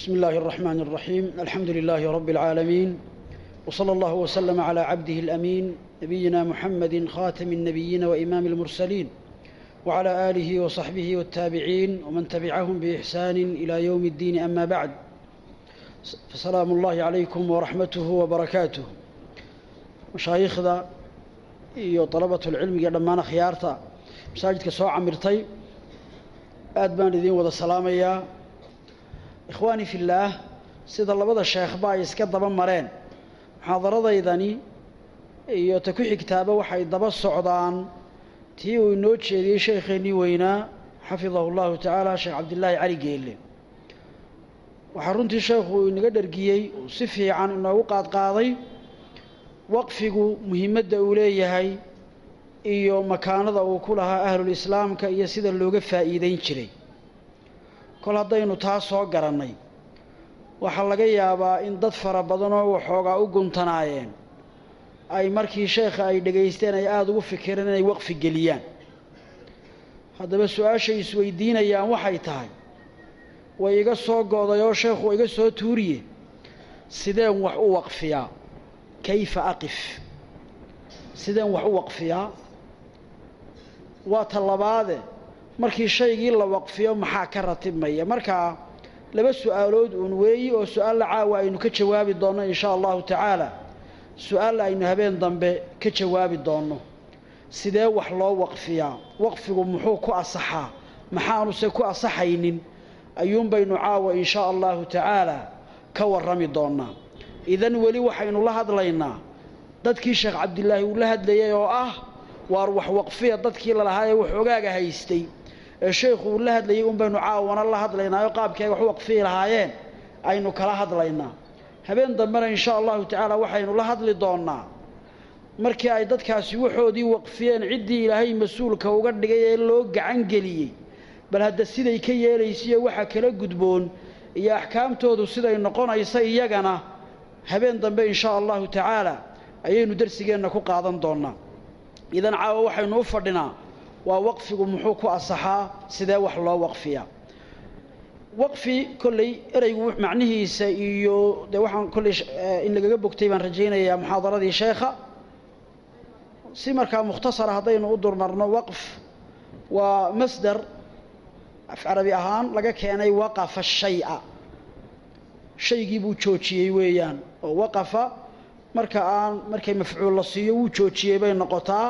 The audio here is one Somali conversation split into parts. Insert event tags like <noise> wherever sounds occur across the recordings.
بسم الله الرحمن الرحيم الحمد لله رب العالمين وصلى الله وسلم على عبده الأمين نبينا محمد خاتم النبيين وإمام المرسلين وعلى آله وصحبه والتابعين ومن تبعهم بإحسان إلى يوم الدين أما بعد فسلام الله عليكم ورحمته وبركاته مشايخذا iyo طلبة العلم dhammaan khiyaarta masaajidka soo camirtay aad baan idiin wada salaamayaa ikhwaani fillaah sida labada sheekhba ay iska daba mareen. Muxaadaradaydan iyo ta ku xigtaaba waxay daba socdaan. Tii uu inoo jeediyey sheekheennii weynaa xafidahu llahu tacaala sheekh cabdillaahi cali geelle. Waxaa runtii sheekhu uu inaga dhergiyey uu si fiican inoogu qaadqaaday waqfigu muhiimadda uu leeyahay iyo makaanada uu ku lahaa ahlulislaamka iyo sida looga faa'iideyn jiray kol haddaynu taa soo garannay waxaa laga yaabaa in dad fara badanoo waxoogaa u guntanaayeen. Ay markii sheekha ay dhegaysteen ay aada ugu fikireen inay waqfi geliyaan. Haddaba su'aashay isweydiinayaan waxay tahay way iga soo go'day oo sheekhu iga soo tuuriye sideen wax u waqfiyaa kayfa aqif? Sideen wax u waqfiyaa waa ta labaade markii shaygii la waqfiyo maxaa ka ratibmaya markaa laba su'aalood uun weeyi oo su'aalla caawa aynu ka jawaabi doonno in shaa allahu tacaala. Su'aalla aynu habeen dambe ka jawaabi doonno. Sidee wax loo waqfiyaa? Waqfigu muxuu ku asaxaa? Maxaanuse ku asaxaynin? Ayuunbaynu caawa in shaa allahu tacaala ka warrami doonnaa idan weli waxaynu la hadlaynaa dadkii sheekh cabdilaahi uu la hadlayay oo ah waar wax waqfiya dadkii lalahaa ee wax ogaaga haystay ee sheekhu uu la hadlayay un baynu caawana la hadlaynaa oo qaabkii wax u waqfiyi lahaayeen aynu kala hadlaynaa. Habeen dambena in shaa allahu tacaala waxaynu la hadli doonnaa. Markii ay dadkaasi waxoodii waqfiyeen ciddii ilaahay mas'uulka uga dhigay ee loo gacan geliyey. Bal hadda siday ka yeelaysiyo waxa kala gudboon iyo axkaamtoodu siday noqonaysa iyagana habeen dambe in shaa allahu tacaala ayaynu darsigeenna ku qaadan doonnaa. Idan caawa waxaynu u fadhinaa waa waqfigu muxuu ku asaxaa sidee wax loo waqfiyaa? Waqfi kolley ereygu macnihiisa iyo dee waxaan kolley in lagaga bogtay baan rajaynayaa muxaadaradii sheekha. Si markaa mukhtasara haddaynu u durmarno waqf waa masdar carabi ahaan laga keenay waqafa shaya. Shaygii buu joojiyey weeyaan. Oo waqafa marka aan markay mafcuul la siiyo wuu joojiyey bay noqotaa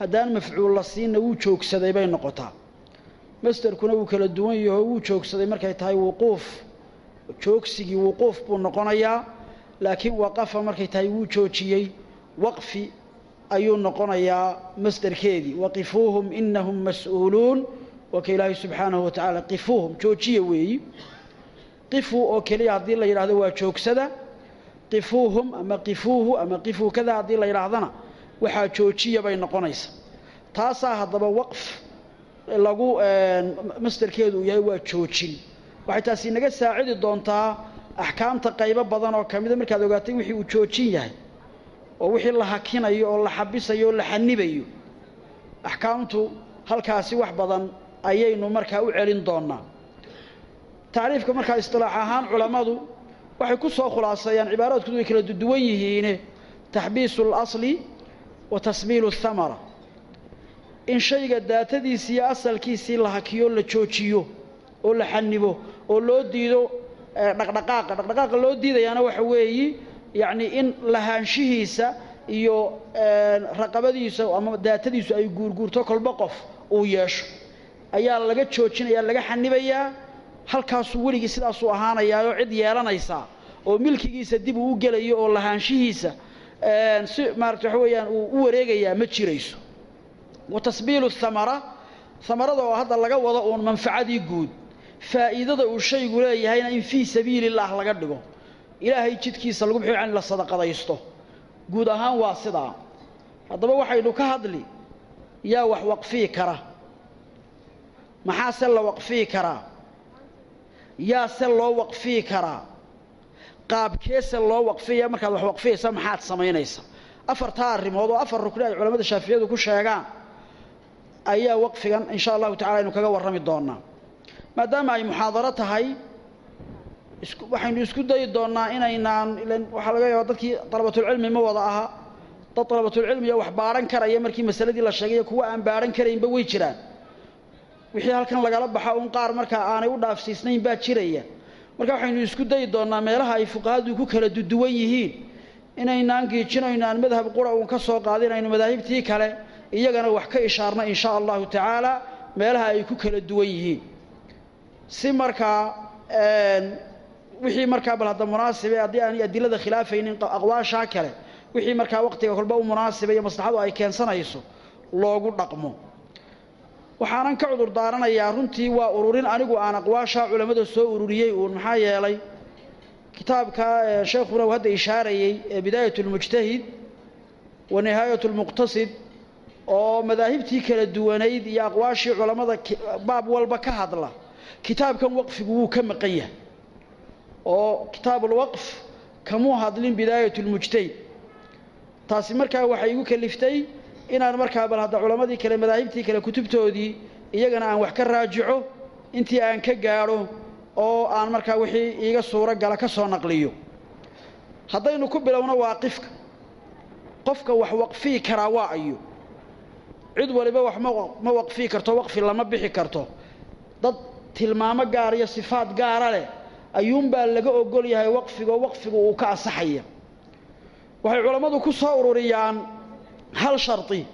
haddaan mafcuul la siinna wuu joogsaday bay noqotaa. Masderkuna wuu kala duwan yaho wuu joogsaday markay tahay wuquuf. Joogsigii wuquuf buu noqonayaa laakiin waqafa markay tahay wuu joojiyey. Waqfi ayuu noqonayaa masderkeedii waqifuuhum inahum mas'uuluun. Waa ka ilaahay subxaanahu wa tacaala qifuuhum joojiya weeyi. Qifu oo keliya haddii la yidhahdo waa joogsada. Qifuuhum ama qifuuhu ama qifuu kada haddii la yidhaahdana waxaa joojiya bay noqonaysa. Taasaa haddaba waqf lagu masderkeedu uu yahay waa joojin. Waxay taasi inaga saacidi doontaa axkaamta qaybo badan oo ka mida markaad ogaatay wixii uu joojin yahay oo wixii la hakinayo oo la xabisayo oo la xanibayo. Axkaamtu halkaasi wax badan ayaynu markaa u celin doonnaa. Tacriifka markaa istilaax ahaan culammadu waxay ku soo khulaaseeyaan cibaaraadkoodu way kala duwan yihiine taxbiisu اlasli wa tasmiilu اthamara in shayga daatadiisii asalkiisii la hakiyo la joojiyo oo la xanibo oo loo diido dhaqdhaqaaqa. Dhaqdhaqaaqa loo diidayaana waxa weeyi yacni in lahaanshihiisa iyo raqabadiisa ama daatadiisu ay guurguurto kolba qof uu yeesho. Ayaa laga joojinaya laga xanibayaa halkaasuu weligii sidaasuu ahaanayaayoo cid yeelanaysaa oo milkigiisa dib uu u gelayo oo lahaanshihiisa si maarata waxa weeyaan uu u wareegayaa ma jirayso. Wa tasbiilu thamara hamarada oo hadda laga wado uun manfacadii guud faa'iidada uu shaygu leeyahayna in fii sabiili illaah laga dhigo. Ilaahay jidkiisa lagu bixiyo in la sadaqadaysto. Guud ahaan waa sidaa. Haddaba waxaynu ka hadli yaa wax waqfii kara. Maxaase la waqfii karaa? Yaa se loo waqfii karaa qaabkeese loo waqfiya markaad wax waqfiyaysa maxaad samaynaysa afartaa arrimood oo afar rukni ay culamada shaaficiyadu ku sheegaan ayaa waqfigan in sha allahu tacala aynu kaga warrami doonaa maadaama ay muxaadaro tahay waxaynu isku dayi doonnaa inaynaan waxaa laga yaaba dadkii dalabatulcilmi ma wada aha. Dad dalabatulcilmiya wax baadhan karaya markii masaladii la sheegayo kuwa aan baadhan karaynba way jiraan. Wixii halkan lagala baxa un qaar markaa aanay u dhaafsiisnayn baa jiraya marka waxaynu isku dayi doonnaa meelaha ay fuqahadu ku kala duduwan yihiin inaynaan giijinayno aan madhab qura uun ka soo qaadinayno madaahibtii kale iyagana wax ka ishaarno in shaa allahu tacaala meelaha ay ku kala duwan yihiin. Si markaa wixii markaa bal hadda munaasibe haddii aanay adilada khilaafaynin aqwaashaa kale wixii markaa waqtiga kolba u munaasiba iyo maslaxadu ay keensanayso loogu dhaqmo waxaanan ka cudur daaranayaa runtii waa ururin anigu aan aqwaashaa culammada soo ururiyey uun maxaa yeelay kitaabka sheekhuna uu hadda ishaarayey ee bidaayat lmujtahid wa nihaayat lmuqtasid oo madaahibtii kala duwanayd iyo aqwaashii culammada baab walba ka hadla. Kitaabkan waqfigu wuu ka maqan yahay oo kitaabulwaqf kamuu hadlin bidaayat lmujtahid taasi markaa waxay igu kaliftay inaan markaa bal hadda culammadii kale madaahibtii kale kutubtoodii iyagana aan wax ka raajico intii aan ka gaadho oo aan markaa wixii iiga suuro gala ka soo naqliyo. Haddaynu ku bilowno waaqifka qofka wax waqfii karaa waa ayo. Cid waliba wax ma waqfii karto waqfi lama bixi karto. Dad tilmaamo gaar iyo sifaad gaara leh ayuunbaa laga ogol yahay waqfigoo waqfigu uu ka asaxaya waxay culammadu ku soo ururiyaan hal shardi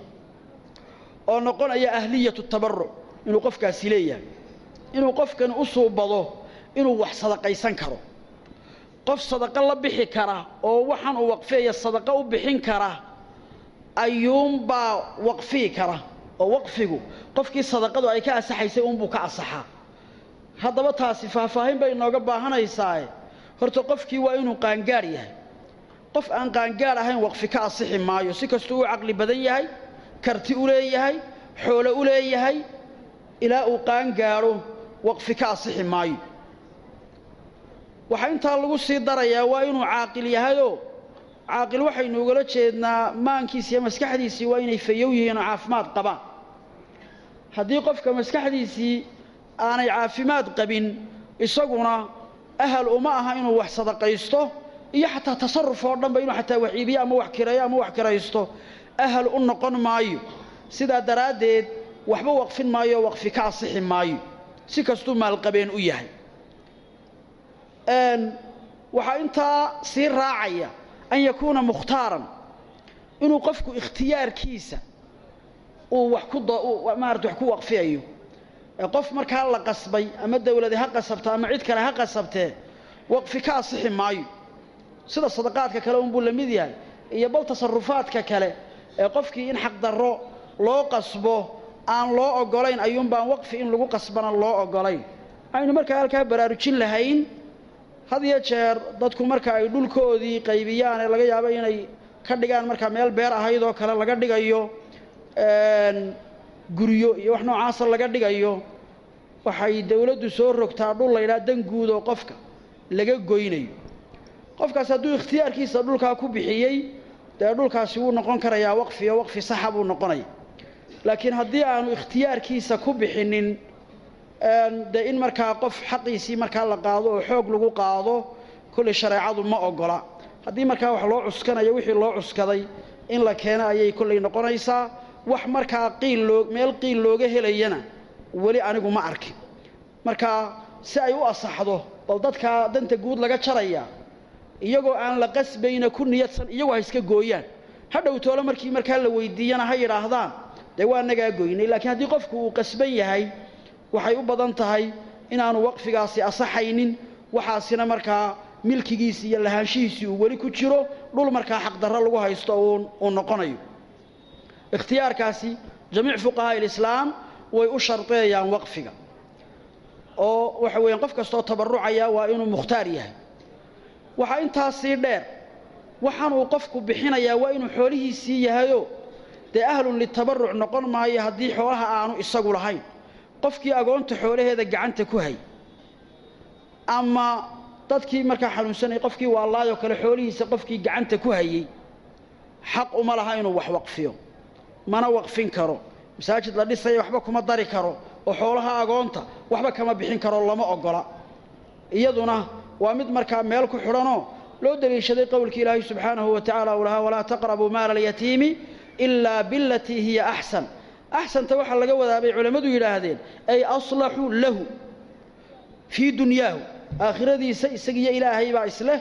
oo noqonaya ahliyatu tabaruc inuu qofkaasi leeyahay. Inuu qofkan u suubado inuu wax sadaqaysan karo. Qof sadaqo la bixi kara oo waxaan uu waqfeeya sadaqo u bixin kara ayuunbaa waqfii kara. Oo waqfigu. Qofkii sadaqadu ay ka asaxaysay uunbuu ka asaxaa haddaba taasi faahfaahin bay inooga baahanaysaae horta qofkii waa inuu qaangaar yahay qof aan qaangaar ahayn waqfi ka asixi maayo. Si kastuu u caqli badan yahay karti u leeyahay xoolo u leeyahay ilaa uu qaangaadho waqfi ka asixi maayo. Waxaa intaa lagu sii darayaa waa inuu caaqil yahayoo caaqil waxaynu ugala jeednaa maankiisi iyo maskaxdiisii waa inay fayow yihiin oo caafimaad qabaan haddii qofka maskaxdiisii aanay caafimaad qabin isaguna ahal uma aha inuu wax sadaqaysto iyo xataa tasaruf oo dhanba inuu xataa wax iibiyo ama wax kireeyo ama wax kiraysto ahal u noqon maayo. Sidaa daraaddeed waxba waqfin maayo waqfi ka asixi maayo. Si kastuu maalqabeen u yahay. Waxaa intaa sii raacaya an yakuuna mukhtaaran inuu qofku ikhtiyaarkiisa uu wax ku maarata wax ku waqfiyayo. Qof markaa la qasbay ama dawladi ha qasabto ama cid kale ha qasabtee waqfi ka asixi maayo sida sadaqaadka kale unbuu la mid yahay iyo bal tasarufaadka kale ee qofkii in xaqdarro loo qasbo aan loo ogolayn ayuunbaan waqfi in lagu qasbana loo ogolayn aynu markaa halkaa baraarujin lahayn. Had iyo jeer dadku marka ay dhulkoodii qaybiyaan ee laga yaabo inay ka dhigaan markaa meel beer ahayd oo kale laga dhigayo guryo iyo wax noocaasa laga dhigayo waxay dawladdu soo rogtaa dhul laydhaha dan guud oo qofka laga goynayo qofkaas hadduu ikhtiyaarkiisa dhulkaa ku bixiyey dee dhulkaasi wuu noqon karayaa waqfi oo waqfi saxa buu noqonaya. Laakiin haddii aanu ikhtiyaarkiisa ku bixinin dee in markaa qof xaqiisii markaa la qaado oo xoog lagu qaado kollay shareecadu ma ogola. Haddii markaa wax loo cuskanayo wixii loo cuskaday in la keeno ayay kollay noqonaysaa. Wax markaa qiil loo meel qiil looga helayana weli anigu ma arkin. Marka si ay u asaxdo bal dadkaa danta guud laga jaraya iyagoo aan la qasbayna ku niyadsan iyagu ha iska gooyaan. Ha dhowtoole markii markaa la weydiiyana ha yidhaahdaan. Dee waa nagaa goynay laakiin haddii qofku uu qasban yahay waxay u badan tahay inaanu waqfigaasi asaxaynin waxaasina markaa milkigiisi iyo lahaanshihiisii uu weli ku jiro dhul markaa xaqdarro lagu haysto uu noqonayo. Ikhtiyaarkaasi jamiic fuqahaa ilislaam way u shardeeyaan waqfiga. Oo waxa weeyaan qof kastoo tabarrucaya waa inuu mukhtaar yahay waxaa intaasii dheer waxaanuu qofku bixinayaa waa inuu xoolihiisii yahayo. Dee ahlun litabarruc noqon maayo haddii xoolaha aanu isagu lahayn. Qofkii agoonta xoolaheeda gacanta ku hay. Ama dadkii markaa xanuunsanayay qofkii waalaayoo kale xoolihiisa qofkii gacanta ku hayey xaq uma laha inuu wax waqfiyo. Mana waqfin karo. Masaajid la dhisaya waxba kuma dari karo. Oo xoolaha agoonta waxba kama bixin karo lama ogola. Iyaduna waa mid markaa meel ku xidhanoo loo daliishaday qowlkii ilaahay subxaanahu wa tacala uu lahaa walaa taqrabuu maala alyatiimi ilaa bilatii hiya axsan axsanta waxaa laga wadaabay culammadu yidhaahdeen ay aslaxuu lahu fii dunyaahu. Aakhiradiisa isagiyo ilaahay baa isleh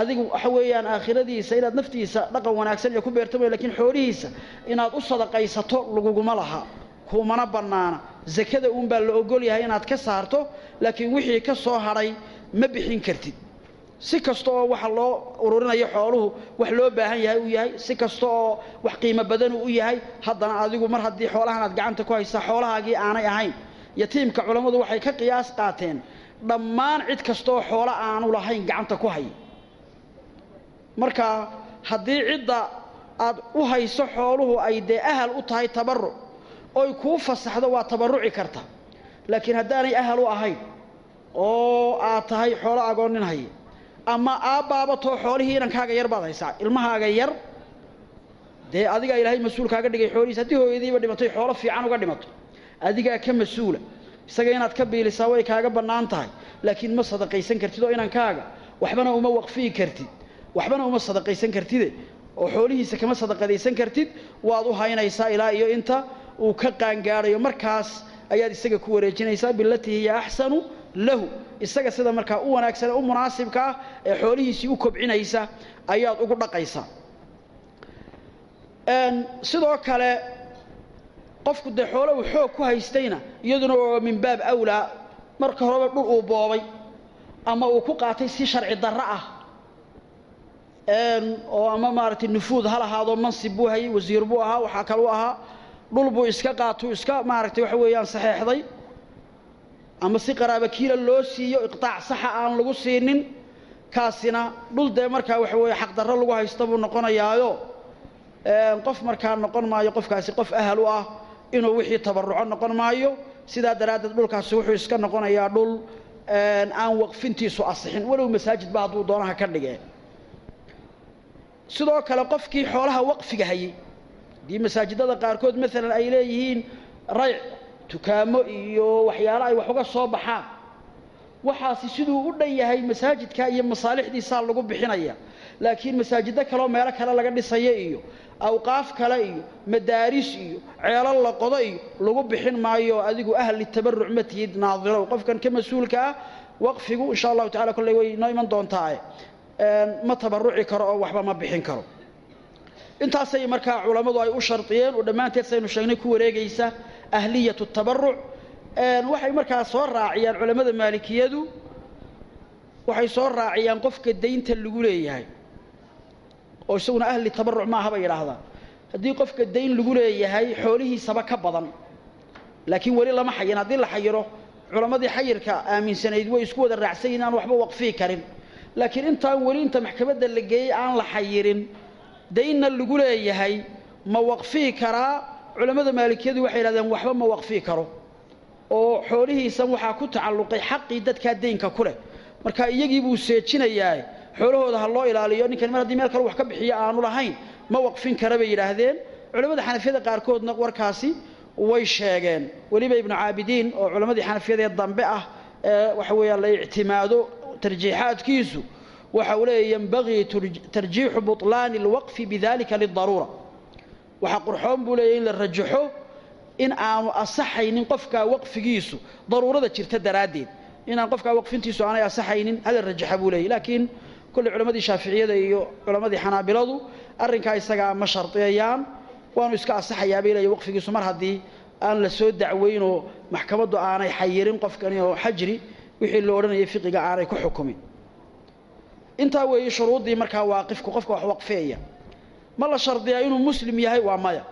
adigu waxa weeyaan aakhiradiisa inaad naftiisa dhaqan wanaagsan iyo ku beertamayo lakiin xoolihiisa inaad u sadaqaysato laguguma laha. Kuumana bannaana. Sakada uunbaa la ogol yahay inaad ka saarto laakiin wixii ka soo hadhay ma bixin kartid. Si kasta oo waxa loo ururinayo xooluhu wax loo baahan yahay uu yahay. Si kasta oo wax qiimo badanu u yahay haddana adigu mar haddii xoolahan aad gacanta ku haysaa xoolahaagii aanay ahayn. Yatiimka culammadu waxay ka qiyaas qaateen dhammaan cid kastaoo xoolo aanu lahayn gacanta ku hay. Marka haddii cidda aad u hayso xooluhu ay dee ahal u tahay tabarruc oy kuu fasaxdo waa tabarruci karta. Laakiin haddaanay ahal u ahayn oo aad tahay xoolo agoonin haya ama aabbaabatoo xoolihii inankaaga yar baad haysaa. Ilmahaaga yar dee adigaa ilaahay mas'uul kaaga dhigay xoolihiis. Haddii hooyadiiba dhimatay xoolo fiican uga dhimato. Adigaa ka mas'uula. Isaga inaad ka biilisaa way kaaga bannaan tahay. Laakiin ma sadaqaysan kartid oo inankaaga waxbana uma waqfiyi kartid. Waxbana uma sadaqaysan kartide oo xoolihiisa kama sadaqadaysan kartid. Waad u haynaysaa ilaa iyo inta uu ka qaangaadhayo. Markaas ayaad isaga ku wareejinaysaa bilatii hiya axsanu lahu isaga sida markaa u wanaagsan ee u munaasibka ah ee xoolihiisii u kobcinaysa ayaad ugu dhaqaysaa sidoo kale qofku dee xoolo uu xoog ku haystayna iyaduna oo min baab awlaa marka horeba dhul uu boobay ama uu ku qaatay si sharci darro ah. Oo ama maaragtay nufuud ha lahaado mansib buu hayay wasiir buu ahaa waxaa kaluu ahaa dhul buu iska qaatuu iska maaragtay waxa weeyaan saxeexday ama si qaraaba kiila loo siiyo iqtaac saxa aan lagu siinin kaasina dhul dee markaa waxa weeye xaqdarro lagu haysta buu noqonayaayo. Qof markaa noqon maayo qofkaasi qof ahal u ah inuu wixii tabarruco noqon maayo. Sidaa daraaddeed dhulkaasi wuxuu iska noqonayaa dhul aan waqfintiisu asixin. Walow masaajidba hadduu doonaha ka dhigee. Sidoo kale qofkii xoolaha waqfiga hayay haddii masaajidada qaarkood maalan ay leeyihiin rayc dukaamo iyo waxyaalo ay wax uga soo baxaan. Waxaasi siduu u dhan yahay masaajidka iyo masaalixdiisaa lagu bixinaya. Laakiin masaajiddo kaleoo meelo kale laga dhisayo iyo awqaaf kale iyo madaaris iyo ceelal la qodo iyo lagu bixin maayo adigu ahli tabarruc ma tihid naadirow qofkan ka mas'uulka ah waqfigu insha allahu tacala kolley way noo iman doontaae ma tabarruci karo oo waxba ma bixin karo. Intaasay markaa culammadu ay u shardiyeen oo dhammaanteed saynu sheegnay ku wareegaysa ahliyatu tabarruc waxay markaa soo raaciyaan culammada maalikiyadu waxay soo raaciyaan qofka daynta lagu leeyahay oo isaguna ahli tabarruc maaha yidhaahdaan haddii qofka dayn lagu leeyahay xoolihiisaba ka badan laakiin weli lama xayin haddii la xayiro culammadii xayirka aaminsanayd way isku wada raacsan yihiin aan waxba waqfii karin laakiin intaan weli inta maxkamadda la geeyey aan la xayirin daynna lagu leeyahay ma waqfii karaa culammada maalikiyadu waxay yidhahdeen waxba ma waqfii karo. Oo xoolihiisan waxaa ku tacalluqay xaqii dadkaa daynka ku leh. Marka iyagii buu seejinayaa xoolahooda ha loo ilaaliyo ninkan mar haddii meel kale wax ka bixiyo aanu lahayn ma waqfin kara bay yidhaahdeen. Culammada xanafiyada qaarkoodna warkaasi way sheegeen. Weliba ibnu caabidiin oo culammadii xanafiyadee dambe ah ee waxa weeyaan la ictimaado tarjiixaadkiisu waxa uu leeya yembagii tarjiixu buطlaani اlwaqfi bidalika lidaruura waxaa qurxoon buu leeyahy in la rajaxo in aanu asaxaynin qofkaa waqfigiisu daruurada jirta daraaddeed. Inaan qofkaa waqfintiisu aanay asaxaynin hala rajaxa buu leeyay laakiin kolley culammadii shaaficiyada iyo culammadii xanaabiladu arrinkaa isagaa ma shardiyayaan waanu iska asaxayaa bay leeya waqfigiisu. Mar haddii aan la soo dacweynoo maxkamaddu aanay xayirin qofkani oo xajri wixii lo odhanayay fiqiga aanay ku xukumin. Intaa weeye shuruuddii markaa waaqifku qofka wax waqfeeya ma la shardiyaa inuu muslim yahay? Waa maya.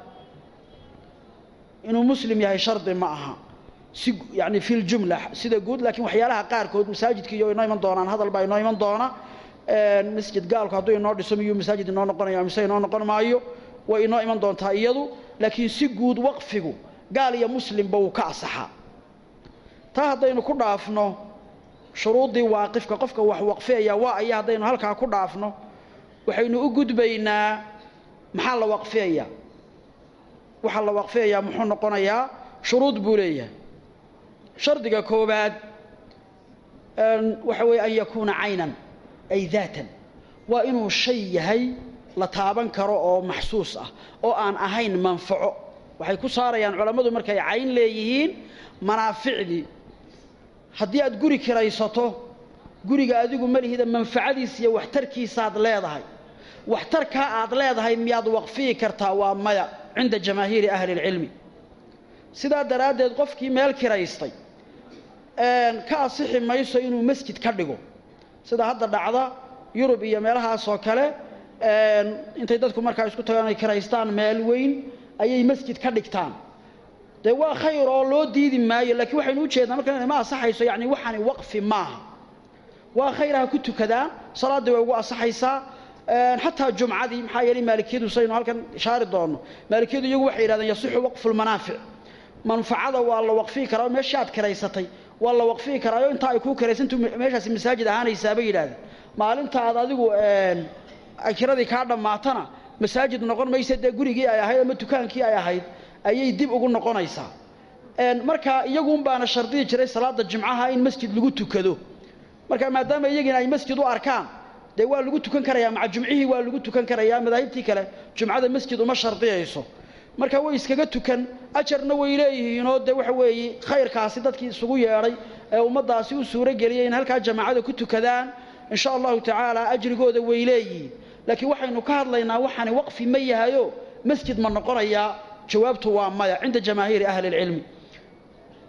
Inuu muslim yahay shardi ma aha. Si yani fi ljumla sida guud laakiin waxyaalaha qaarkood masaajidka iyo inoo iman doonaan hadal inoo iman doona. Masjid gaalku hadduu inoo dhiso miyuu masaajid inoo noqonaya mise inoo noqon maayo? Way inoo iman doontaa iyadu laakiin si guud waqfigu gaal iyo muslimba wuu ka asaxaa. Taa haddaynu ku dhaafno shuruuddii waaqifka qofka wax waqfeeya waa aya haddaynu halkaa ku dhaafno waxaynu u gudbaynaa maxaa la waqfeeyaa waxaa la waqfeeyaa muxuu noqonayaa? Shuruud buu leeyahay. Shardiga koowaad waxa weeye an yakuuna caynan ay daatan waa inuu shay yahay la taaban karo oo maxsuus ah oo aan ahayn manfaco. Waxay ku saarayaan culammadu markay cayn leeyihiin manaaficdii haddii aad guri kiraysato guriga adigu malihida manfacadiisa iyo waxtarkiisaaad leedahay waxtarkaa aad leedahay miyaad waqfiyi kartaa waa maya cinda jamaahiiri ahli اlcilmi sidaa daraaddeed qofkii meel kiraystay ka asixi mayso inuu masjid ka dhigo. Sida hadda dhacda yurub iyo meelahaasoo kale intay dadku markaa isku tagaan ay kiraystaan meel weyn ayay masjid ka dhigtaan. Dee waa khayr oo loo diidi maayo laakiin waxaynu ujeednaa marka ma asaxayso yani waxani waqfi maaha. Waa khayr ha ku tukadaan salaaddii way ugu asaxaysaa xataa jumcadii maxaa yeelay maalikiyadu saynu halkan shaari doonno maalikiyadu iyagu waxay yidhahdeen yasixu waqfu lmanaafic manfacada waa la waqfii karaa oo meeshii aad kiraysatay waa la waqfii karaayo intaa ay kuu kiraysantu meeshaasi masaajid ahaanaysaa bay yidhahdeen. Maalinta aad adigu kiradii kaa dhammaatana masaajid noqon maysa dee gurigii ay ahayd ama dukaankii ay ahayd ayay dib ugu noqonaysaa. Marka iyagun baana shardiyi jiray salaada jimcaha in masjid lagu tukado. Marka maadaama iyagiina ay masjid u arkaan dee waa lagu tukan karayaa maca jumcihii waa lagu tukan karayaa madaahibtii kale jumcada masjid uma shardiyayso marka way iskaga tukan ajarna way leeyihiinoo dee waxa weeye khayrkaasi dadkii isugu yeedhay ee ummaddaasi u suuro geliyay in halkaa jamaacada ku tukadaan insha allahu tacaala ajrigooda way leeyihiin. Laakiin waxaynu ka hadlaynaa waxaani waqfi ma yahayo masjid ma noqonayaa jawaabtu waa maya cinda jamaahiiri ahli اlcilmi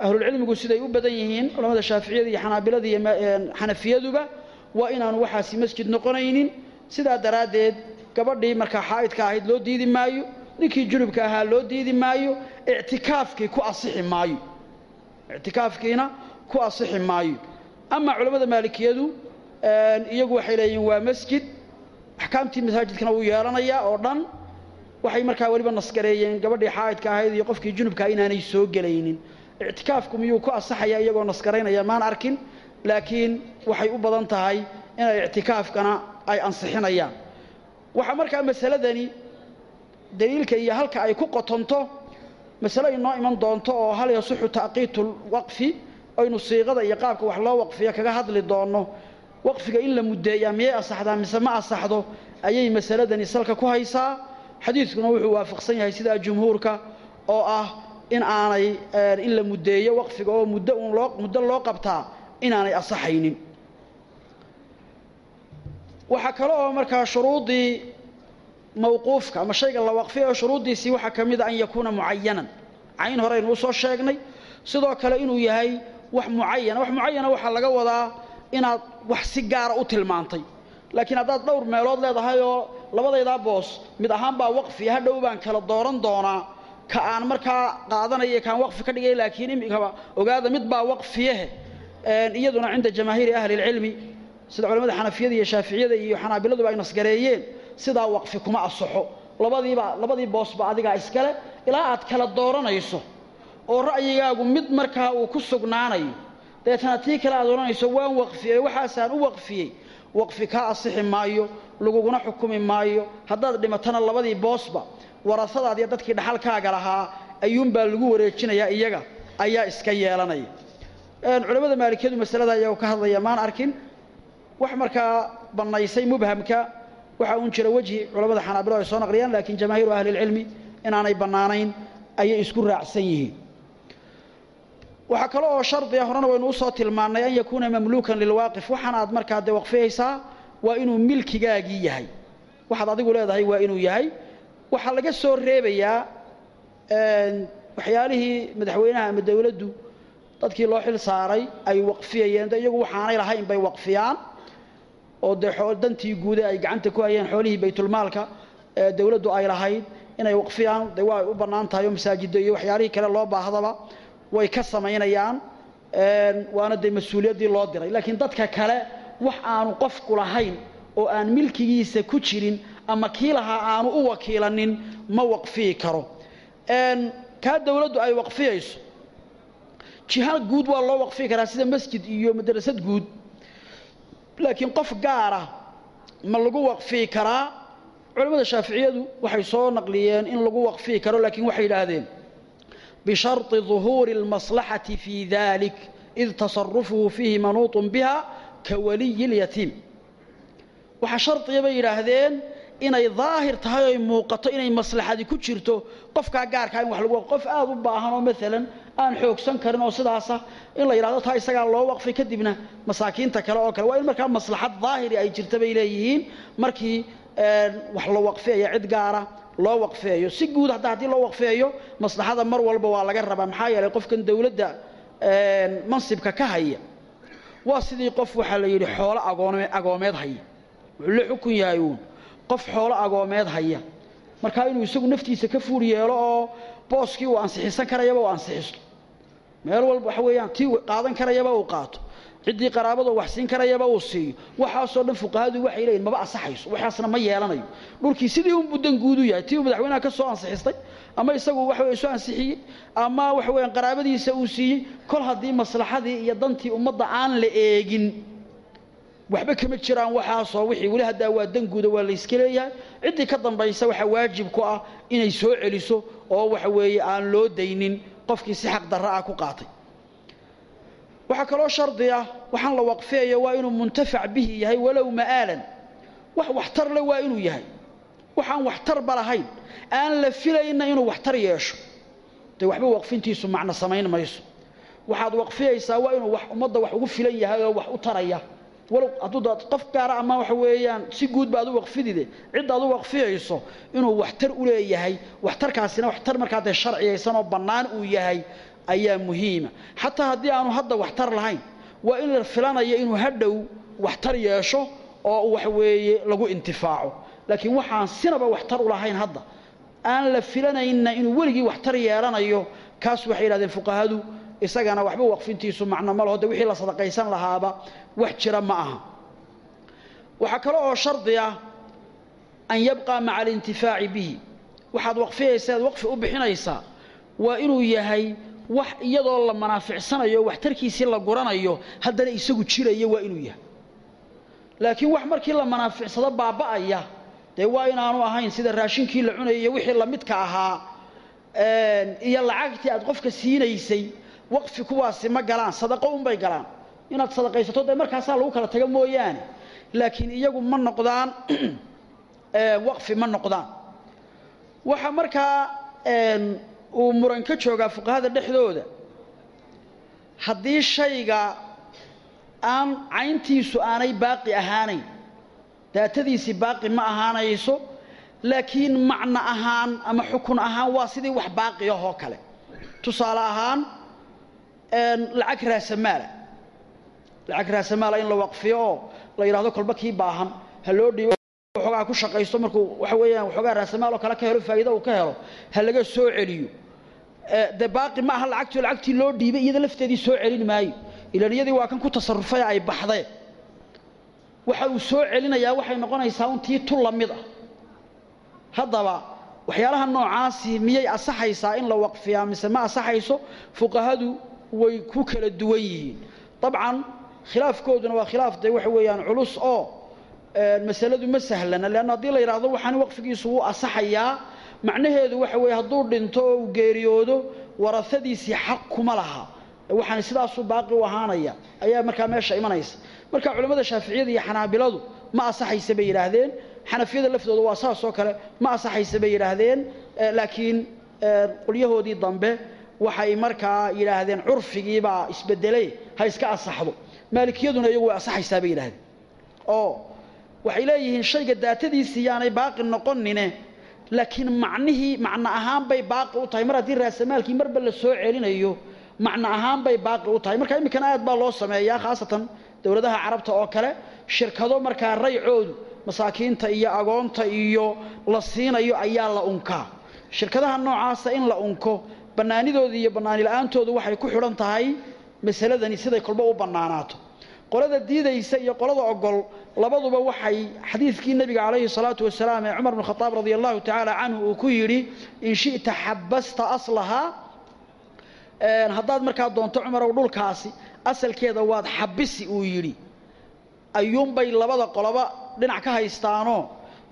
ahlulcilmigu siday u badan yihiin culamada shaaficiyada iyo xanaabilada xanafiyaduba waa inaanu waxaasi masjid noqonaynin. Sidaa daraaddeed gabadhii markaa xaa'idka ahayd loo diidi maayo ninkii junubka ahaa loo diidi maayo ictikaafkii ku asixi maayo. Ictikaafkiina ku asixi maayo. Ama culammada maalikiyadu iyagu waxay leeyihiin waa masjid. Axkaamtii masaajidkana wuu yeelanayaa oo dhan. Waxay markaa weliba nasgareeyeen gabadhii xaa'idka ahayd iyo qofkii junubkaa inaanay soo gelaynin. Ictikaafku miyuu ku asaxaya iyagoo nasgaraynaya maan arkin laakiin waxay u badan tahay inay ictikaafkana ay ansixinayaan. Waxaa markaa masaladani daliilka iyo halka ay ku qotonto masale inoo iman doonto oo hal yasixu ta'qiitu lwaqfi aynu siiqada iyo qaabka wax loo waqfiya kaga hadli doonno. Waqfiga in la muddeeyaa miyay asaxdaa mise ma asaxdo ayay masaladani salka ku haysaa. Xadiidkuna wuxuu waafaqsan yahay sidaa jumhuurka oo ah in aanay in la muddeeyo waqfiga oo muddo uun loo muddo loo qabtaa inaanay asaxaynin. Waxaa kale oo markaa shuruudii mawquufka ama shayga la waqfiya oo shuruuddiisii waxaa ka mid a an yakuuna mucayanan cayn horeynu u soo sheegnay. Sidoo kale inuu yahay wax mucayana wax mucayana waxaa laga wadaa inaad wax si gaara u tilmaantay. Laakiin haddaad dhowr meelood leedahay oo labadaydaa boos mid ahaan baa waqfi hadhow baan kala dooran doonaa. Ka aan markaa qaadanaya kaan waqfi ka dhigay laakiin imikaba ogaada mid baa waqfiyehe iyaduna cinda jamaahiiri ahli اlcilmi sida culamada xanafiyada iyo shaaficiyada iyo xanaabiladuba ay nasgareeyeen sidaa waqfi kuma asaxo labadiiba labadii boosba adigaa iskale ilaa aad kala dooranayso oo ra'yigaagu mid markaa uu ku sugnaanayo deetana tii kale aad odhanayso waan waqfiyey waxaasaan u waqfiyey waqfi kaa asixi maayo laguguna xukumi maayo. Haddaad dhimatana labadii boosba warasadaad iyo dadkii dhaxalkaaga lahaa ayuunbaa lagu wareejinayaa iyaga ayaa iska yeelanaya culamada maalikiyadu masalada ayago ka hadlaya maan arkin wax markaa bannaysay mubhamka waxa uun jira wejhi culamada xanaabilo ay soo naqliyaan laakiin jamaahiiru ahli اlcilmi inaanay bannaanayn ayay isku raacsan yihiin. Waxaa kale oo shardiga horena waynu u soo tilmaannay an yakuuna mamluukan lilwaaqif. Waxaan aad markaa dee waqfiyaysaa waa inuu milkigaagii yahay. Waxaad adigu leedahay waa inuu yahay. Waxaa laga soo reebayaa waxyaalihii madaxweynaha ama dowladdu dadkii loo xil saaray ay waqfiyayeen. De iyagu waxaanay lahayn bay waqfiyaan oo dee dantii guude ay gacanta ku hayeen xoolihii baytulmaalka ee dowladdu ay lahayd inay waqfiyaan. De waa u bannaan tahay oo masaajidda iyo waxyaalihii kale loo baahdaba way ka samaynayaan waana dee mas'uuliyaddii loo diray. Laakiin dadka kale wax aanu qofku lahayn oo aan milkigiisa ku jirin ama kii lahaa aanu u wakiilanin ma waqfiyi karo. Kaa dowladdu ay waqfiyayso jiha guud waa loo waqfiyi karaa sida masjid iyo madrasad guud laakiin qof gaara ma lagu waqfiyi karaa culamada shaaficiyadu waxay soo naqliyeen in lagu waqfiyi karo laakiin waxay yidhaahdeen bisharطi ظuhuuri اlmaslaxati fii dalik id tasarufuhu fiihi manuutun biha ka waliyi اlyatiim waxaa shardiya bay yidhaahdeen inay daahir tahay oy muuqato inay maslaxadi ku jirto qofkaa gaarkaa in wax lagu qof aada u baahan oo maalan aan xoogsan karin oo sidaasa. In la yidhahdo taa isagaa loo waqfay kadibna masaakiinta kale oo kale. Waa in markaa maslaxad daahiri ay jirta bay leeyihiin. Markii wax la waqfeeyo cid gaara loo waqfeeyo. Si guud hadda haddii loo waqfeeyo maslaxada mar walba waa laga rabaa. Maxaa yeelay qofkan dowladda mansibka ka haya waa sidii qof waxaa la yidhi xoolo agoome agoomeed haya. Wuxuu la xukun yahay uun. Qof xoolo agoomeed haya. Markaa inuu isagu naftiisa ka fuur yeelo oo booskii uu ansixisan karayaba uu ansixisto meel walba waxa weeyaan tii qaadan karayaba uu qaato. Ciddii qaraabada wax siin karayaba uu siiyo. Waxaasoo dhan fuqahadu waxay leeyihiin maba ansaxayso. Waxaasna ma yeelanayo. Dhulkii sidii unbuu dan guud u yahay tii uu madaxweynaha ka soo ansixistay ama isagu waxa weye soo ansixiyey ama waxa weeyaan qaraabadiisa uu siiyey kol haddii maslaxadii iyo dantii ummadda aan la eegin waxba kama jiraan waxaasoo wixii weli haddaa waa dan guuda waa layska leeyahay. Ciddii ka dambaysa waxaa waajib ku ah inay soo celiso oo waxa weeye aan loo daynin qofkii si xaq darra ah ku qaatay. Waxaa kaloo shardi ah waxaan la waqfeeyo waa inuu muntafac bihi yahay walow ma'aalan. Wax waxtar le waa inuu yahay. Waxaan waxtarba lahayn. Aan la filayna inuu waxtar yeesho. Dee waxba waqfintiisu macno samayn mayso. Waxaad waqfiyaysaa waa inuu wax ummadda wax ugu filan yahay oo wax u taraya walow hadduu qof gaara ama waxa weeyaan si guud baad u waqfidide ciddaad u waqfiyayso inuu waxtar u leeyahay waxtarkaasina waxtar markaa dee oo bannaan uu yahay ayaa muhiima. Xataa haddii aanu hadda waxtar lahayn waa in la filanayo inuu hadhow waxtar yeesho oo waxa weeye lagu intifaaco. Laakiin waxaan sinaba waxtar u lahayn hadda. Aan la filanayna inuu weligii waxtar yeelanayo kaas waxay yidhahdeen fuqahadu isagana waxba waqfintiisu macno ma laho de wixii la sadaqaysan lahaaba wax jira ma aha. Waxaa kale oo shardi ah an yabqa maca alintifaaci bihi. Waxaad waqfiyaysa aad waqfi u bixinaysaa waa inuu yahay wax iyadoo la manaaficsanayo waxtarkiisii la guranayo haddana isagu jiraya waa inuu yahay. Laakiin wax markii la manaaficsado baaba'aya dee waa inaanu ahayn sida raashinkii la cunayay iyo wixii lamidka ahaa iyo lacagtii aad qofka siinaysay waqfi kuwaasi ma galaan sadaqo unbay galaan. Inaad sadaqaysato dee markaasaa lagu kala taga mooyaane. Laakiin iyagu ma noqdaan <clears throat> waqfi ma noqdaan. Waxa markaa uu muran ka joogaa fuqahada dhexdooda. Haddii shayga aan cayntiisu aanay baaqi ahaanayn daatadiisii baaqi ma ahaanayso laakiin macno ahaan ama xukun ahaan waa sidii wax baaqi ahoo kale. Tusaale ahaan lacag raasamaala lacag raasamaala in la waqfiyo oo la yidhahdo kolba baahan. Ha dhiibo waxoogaa ku shaqaysto markuu waxa weeyaan waxoogaa raasamaal oo ka helo faa'iido uu ka helo ha soo celiyo. Dee baaqi ma aha lacagtii lacagtii loo dhiibay iyada lafteedii soo celin maayo. Ilaan waa kan ku tasarufay ay baxdeen waxa uu soo celinayaa waxay noqonaysaa un tu la mid ah. Waxyaalaha noocaasi miyay asaxaysaa in la waqfiyaa mise ma asaxayso? Fuqahadu way ku kala duwan yihiin. Dabcan khilaafkooduna waa khilaaf dee waxa weeyaan culus oo masaladu ma sahlana leanna haddii la yidhaahdo waxaan waqfigiisu wuu asaxayaa macnaheedu waxa weeye hadduu dhinto oo uu geeriyoodo warasadiisii xaq kuma laha. Waxaan sidaasuu baaqi u ahaanaya ayaa markaa meesha imanaysa. Marka culimmada shaaficiyada iyo xanaabiladu ma asaxaysa bay yidhaahdeen xanafiyada laftooda waa saas oo kale ma asaxaysa bay yidhaahdeen laakiin qolyahoodii dambe waxay markaa yidhaahdeen curfigiibaa isbedelay ha iska asaxdo. Maalikiyaduna iyagu way asaxaysaa bay yidhahdeen oo waxay leeyihiin shayga daatadiisii yaanay baaqi noqonine laakiin macnihii macno ahaan bay baaqi u tahay. Mar haddii raasamaalkii marba la soo celinayo macno ahaan bay baaqi u tahay. Marka iminkana aad baa loo sameeyaa khaasatan dowladaha carabta oo kale shirkado markaa raycoodu masaakiinta iyo agoonta iyo la siinayo ayaa la unkaa. Shirkadaha noocaasa in la unko bannaanidooda iyo bannaani la'aantoodu waxay ku xidhan tahay masaladani siday kolba u bannaanaato. Qolada diidaysa iyo qolada ogol labaduba waxay xadiidkii nebiga calayhi salaatu wasalaam ee cumar bn khadaab radia allahu tacaala canhu uu ku yidhi in shi'ta xabasta aslahaa haddaad markaa doonto cumarow dhulkaasi asalkeeda waad xabisi uu yidhi. Ayuunbay labada qoloba dhinac ka haystaanoo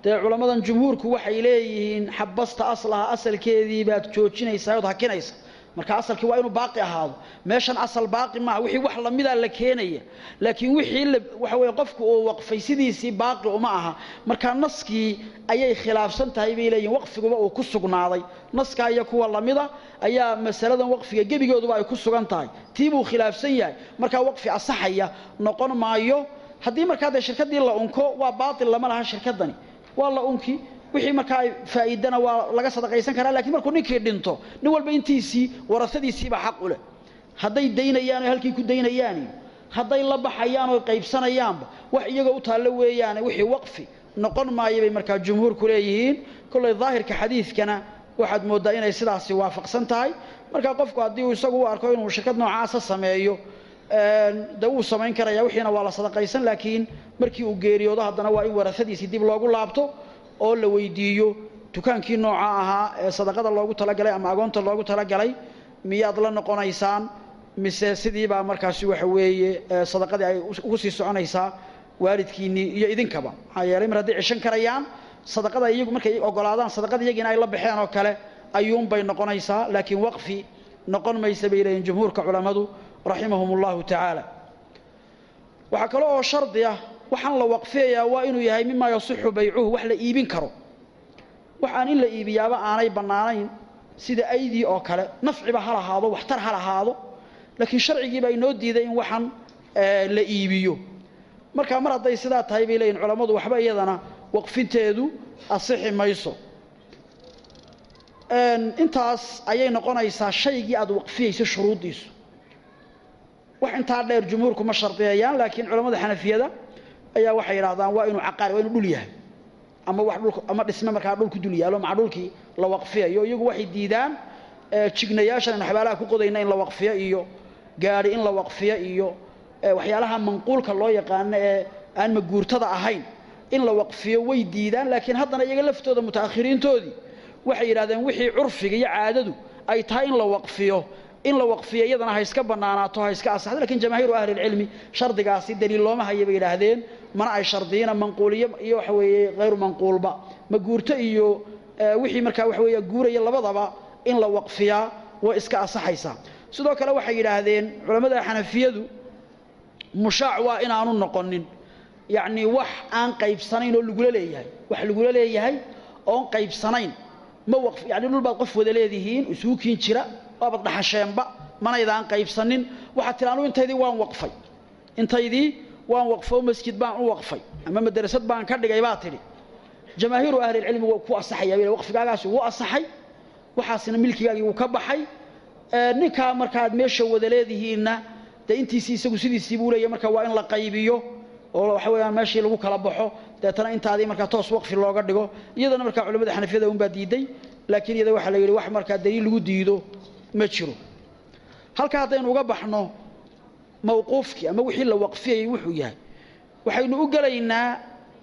dee culammadan jumhuurku waxay leeyihiin xabasta aslaha asalkeedii baad joojinaysaa ood hakinaysa marka asalkii waa inuu baaqi ahaado. Meeshan asal baaqi maaha wixii wax lamidaa la keenaya. Laakiin wixii waxa weye qofku uu waqfay sidiisii baaqi uma aha. Marka naskii ayay khilaafsan tahay bay leeyihiin waqfiguba uu ku sugnaaday. Naskaa iyo kuwa lamida ayaa masaladan waqfiga gebigooduba ay ku sugan tahay. Tii buu khilaafsan yahay. Markaa waqfi asaxaya noqon maayo. Haddii markaa dee shirkaddii la unko waa baatil lama laha shirkadani waa la unki wixii markaa faa'iidana waa laga sadaqaysan karaa lakiin markuu ninkii dhinto nin walba intiisii warasadiisiibaa xaq u leh. Hadday daynayaan halkii ku daynayaan hadday la baxayaan oo qaybsanayaanba wax iyagoo u taallo weeyaane wixii waqfi noqon maayo bay markaa jumhuurku leeyihiin. Kollay daahirka xadiidkana waxaad mooddaa inay sidaasi waafaqsan tahay. Markaa qofku haddii uu isagu u arko inuu shirkad noocaasa sameeyo de wuu samayn karaya wixiina waa la sadaqaysan laakiin markii uu geeriyoodo haddana waa in warasadiisii dib loogu laabto oo la weydiiyo dukaankii nooca ahaa ee sadaqada loogu talagalay ama agoonta loogu talagalay miyaad la noqonaysaan? Mise sidiibaa markaasi waxa weeye sadaqadii ay ugu sii soconaysaa waalidkiinnii iyo idinkaba? Maxaa yeelay mar hadday ceshan karayaan sadaqada iyagu markay ogolaadaan sadaqada iyagiina ay la baxeen oo kale ayuunbay noqonaysaa laakiin waqfi noqon maysa bay leeyihiin jumhuurka culammadu raximahum allahu tacaala waxaa kale oo shardi ah waxaan la waqfiyayaa waa inuu yahay mimaa yasixu baycuhu wax la iibin karo. Waxaan in la iibiyaaba aanay bannaanayn sida aydii oo kale. Nafciba ha lahaado waxtar ha lahaado laakiin sharcigiiba inoo diiday in waxaan la iibiyo. Markaa mar hadday sidaa tahay bay leeyihiin culammadu waxba iyadana waqfinteedu asixi mayso. Intaas ayay noqonaysaa shaygii aad waqfiyayso shuruuddiisu wax intaa dheer jumhuurku ma shardiyayaan laakiin culammada xanafiyada ayaa waxay yidhahdaan waa inuu caqaari waa inuu dhul yahay. Ama wax dhul ama dhisme markaa dhul ku dul yaalo maca dhulkii la waqfiyayo iyagu waxay diidaan jignayaashan aynu xabaalaha ku qodayna in la waqfiyo iyo gaadhi in la waqfiyo iyo waxyaalaha manquulka loo yaqaano ee aan maguurtada ahayn in la waqfiyo way diidaan. Laakiin haddana iyaga laftooda mutaakhiriintoodii waxay yidhahdeen wixii curfiga iyo caadadu ay tahay in la waqfiyo in la waqfiyo iyadana ha iska bannaanaato ha iska asaxdo lakiin jamaahiiru ahlilcilmi shardigaasi daliil looma haya bay yidhaahdeen mana ay shardiyiina manquuliyo iyo waxa weeye hayru manquulba. Maguurto iyo wixii markaa waxa weeye guuraya labadaba in la waqfiyaa way iska asaxaysaa sidoo kale waxay yidhaahdeen culammada xanafiyadu mushaac waa inaanu noqonin. Yacnii wax aan qaybsanayn oo lagula leeyahay wax lagula leeyahay oon qaybsanayn. Ma waqf yacni dhul baad qof wada leedihiin isuukiin jira waabad dhaxasheenba manaydaan qaybsanin. Waxaad anugu intaydii waan waqfay. Intaydii waan waqfo masjid baan u waqfay ama madrasad baan ka dhigay baa tidhi. Jamaahiiru ahlilcilmi waa ku asaxaya waqfigaagaasi wuu asaxay. Waxaasina milkigaagii wuu ka baxay. Ninkaa markaaad meesha wada leedihiinna dee intiisii isagu sidiisii buu leeyahy marka waa in la qaybiyo oo waxa weeyaan meeshii lagu kala baxo. Deetana intaadii markaa toos waqfi looga dhigo. Iyadana markaa culamada xanafiyada unbaa diiday laakiin iyada waxaa la yidhi wax markaa daliil lagu diido ma jiro. Halkaa haddaynu uga baxno mawquufkii ama wixii la waqfiyayay wuxuu yahay waxaynu u gelaynaa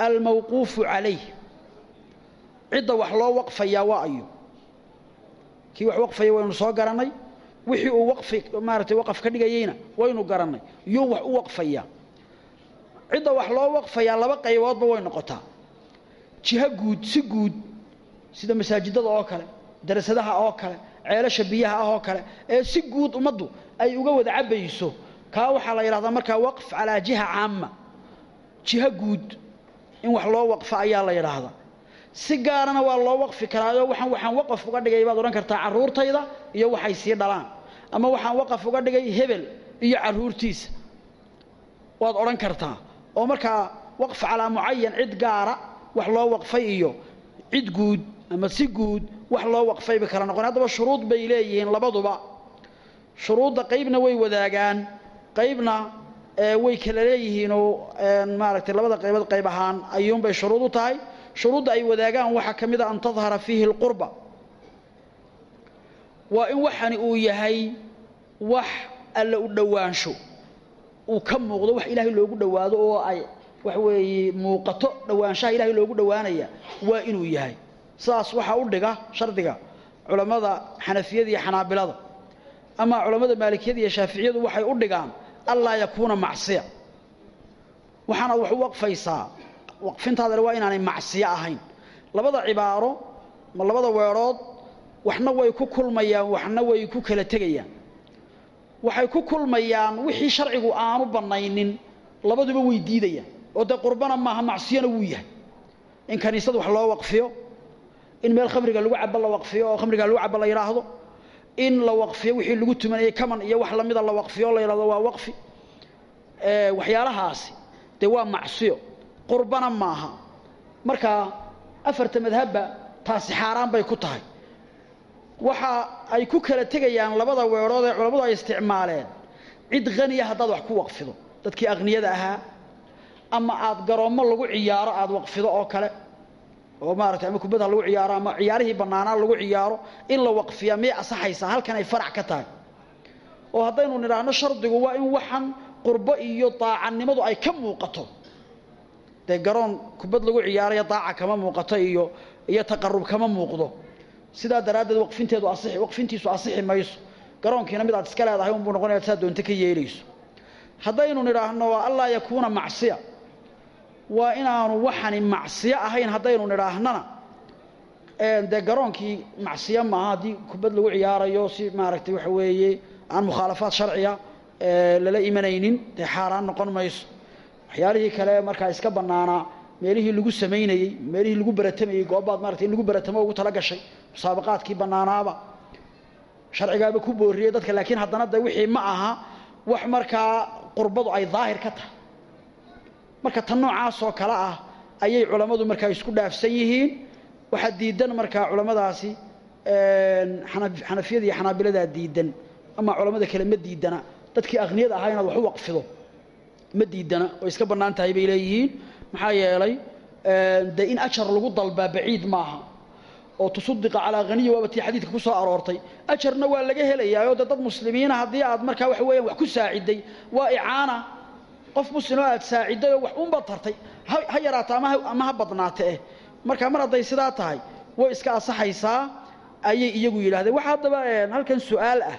almawquufu calayh cidda wax loo waqfayaa waa ayo kii wax waqfaya waynu soo garannay wixii uu waqfi maaratay waqaf ka dhigayeyna waynu garannay yuu wax u waqfayaa. Cidda wax loo waqfayaa laba qayboodba way noqotaa. Jiho guud si guud sida masaajidada oo kale darasadaha oo kale ceelasha biyaha ah oo kale ee si guud ummaddu ay uga wada cabbayso kaa waxaa la yidhahdaa markaa waqf calaa jiha caama jiho guud in wax loo waqfo ayaa la yidhaahdaa. Si gaarana waa loo waqfi karaayo waxaan waxaan waqaf uga dhigay baad odhan kartaa carruurtayda iyo waxay sii dhalaan ama waxaan waqaf uga dhigay hebel iyo carruurtiisa waad odhan kartaa. Oo markaa waqf calaa mucayan cid gaara wax loo waqfay iyo cid guud ama si guud wax loo waqfayba kala noqon. Haddaba shuruud bay leeyihiin labaduba. Shuruudda qaybna way wadaagaan qaybna way kala leeyihiinoo maaragtay labada qaybood qayb ahaan ayuunbay shuruud u tahay. Shuruudda ay wadaagaan waxaa ka mid a an tadhara fiihi alqurba waa in waxani uu yahay wax alle u dhowaansho. Uu ka muuqdo wax ilaahay loogu dhowaado oo ay wax weeye muuqato dhowaanshaha ilaahay loogu dhowaanaya. Waa inuu yahay sidaas waxaa u dhiga shardiga culammada xanafiyada iyo xanaabilada ama culammada maalikiyada iyo shaaficiyadu waxay u dhigaan allaa yakuuna macsiya. Waxaanaad wax u waqfaysaa. Waa inaanay macsiyo ahayn. Labada cibaaro ma labada weedhood waxna way ku kulmayaan waxna way ku kala tegayaan. Waxay ku kulmayaan wixii sharcigu aanu bannaynin labaduba way diidayaan. Oo dee qurbana maaha macsiyona wuu yahay. In kaniisad wax loo waqfiyo in meel khamriga lagu cabo la waqfiyo oo khamriga lagu cabo la yidhaahdo in la waqfiyo wixii lagu tumanayay kaman iyo wax lamida la waqfiyo la yidhahdo waa waqfi. Waxyaalahaasi dee waa macsiyo qurbana maaha. Marka afarta madhabba taasi xaaraan bay ku tahay. Waxa ay ku kala tegayaan labada weedhood ee culammadu ay isticmaaleen cid haniya haddaad wax ku waqfido. Dadkii aqniyada ahaa ama aad garoommo lagu ciyaaro aad waqfido oo kale oo maaragtay ama kubadha lagu ciyaaro ama ciyaarihii bannaanaa lagu ciyaaro in la waqfiyaa miyay asaxaysaa halkan ay farac ka tahay. oo haddaynu nidhaahno shardigu waa in waxan qurbo iyo daacannimadu ay ka muuqato. Dee garoon kubad lagu ciyaaraya daaca kama muuqato iyo iyo taqarub kama muuqdo. Sidaa daraaddeed waqfinteedu asixi waqfintiisu asixi mayso. Garoonkiina mid aad iska leedahay unbuu noqonaya saa doonto ka yeelayso. Haddaynu nidhaahno allaa yakuuna macsiya waa inaanu waxani macsiyo ahayn haddaynu nidhaahnana. Dee garoonkii macsiyo maaha haddii kubad lagu ciyaarayo si maaragtay waxa weeye aan mukhaalafaad sharciya lala imanaynin dee xaaraan noqon mayso. Waxyaalihii kale markaa iska bannaanaa meelihii lagu samaynayey meelihii lagu baratamayey goobaad maratay in lagu baratamo ugu tala gashay musaabaqaadkii bannaanaaba. Sharcigaaba ku booriyey dadka laakiin haddana de wixii ma aha wax markaa qurbadu ay daahir ka tahay marka tan noocaasoo kale ah ayay culammadu markaa isku dhaafsan yihiin. Waxaa diidan markaa culammadaasi xanafiyada iyo xanaabiladaa diidan. Ama culammada kale ma diidana. Dadkii aqniyada ahaa inaad wax u waqfido ma diidana. Way iska bannaan tahay bay leeyihiin. Maxaa yeelay dee in ajar lagu dalbaa baciid maaha oo tusaddiqa calaa haniya waaba tii xadiidka ku soo aroortay. Ajarna waa laga helayaa oo de dad muslimiina haddii aad markaa waxa weeyaan wax ku saaciday waa icaana qof muslim oo aad saaciday oo wax unbaad tartay ha yaraato ama ha badnaate. Eh marka mar hadday sidaa tahay way iska asaxaysaa ayay iyagu yidhahdeen waxa haddaba halkan su'aal ah.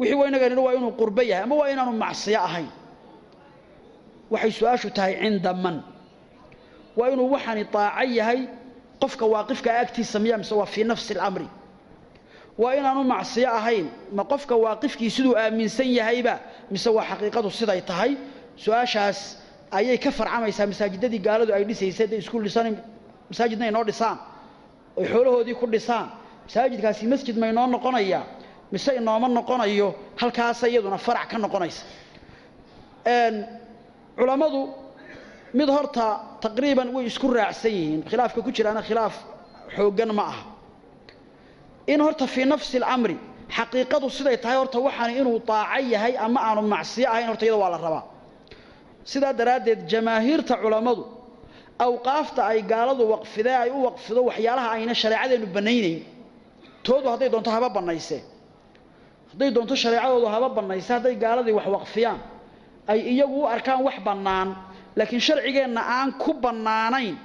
Wixii waynaga nidhi waa inuu qurbo yahay ama waa inaanu macsiyo ahayn. Waxay su'aashu tahay cinda man. Waa inuu waxani daaco yahay qofka waaqifkaa agtiisa miya mise waa fii nafsi اlamri waa inaanu macsiyo ahayn ma qofka waaqifkii siduu aaminsan yahayba mise waa xaqiiqadu siday tahay su'aashaas ayay ka farcamaysaa masaajidadii gaaladu ay dhisaysay hadday iskuul dhisaan masaajidna inoo dhisaan oy xoolahoodii ku dhisaan masaajidkaasi masjid ma inoo noqonaya mise inooma noqonayo halkaasa iyaduna farac ka noqonaysa. Culammadu mid horta taqriiban way isku raacsan yihiin. Khilaafka ku jiraana khilaaf xooggan ma aha. In horta fii nafsi اlamri xaqiiqadu siday tahay horta waxaan inuu daaco yahay ama aanu macsiyo ahayn horta iyada waa la rabaa sidaa daraaddeed jamaahiirta culammadu awqaafta ay gaaladu waqfidee ay u waqfido waxyaalaha ayna shareecadeennu bannaynayn. Toodu hadday doonto haba bannaysee. Hadday doonto shareecadoodu haba bannayse hadday gaaladii wax waqfiyaan ay iyagu u arkaan wax bannaan laakiin sharcigeenna aan ku bannaanayn.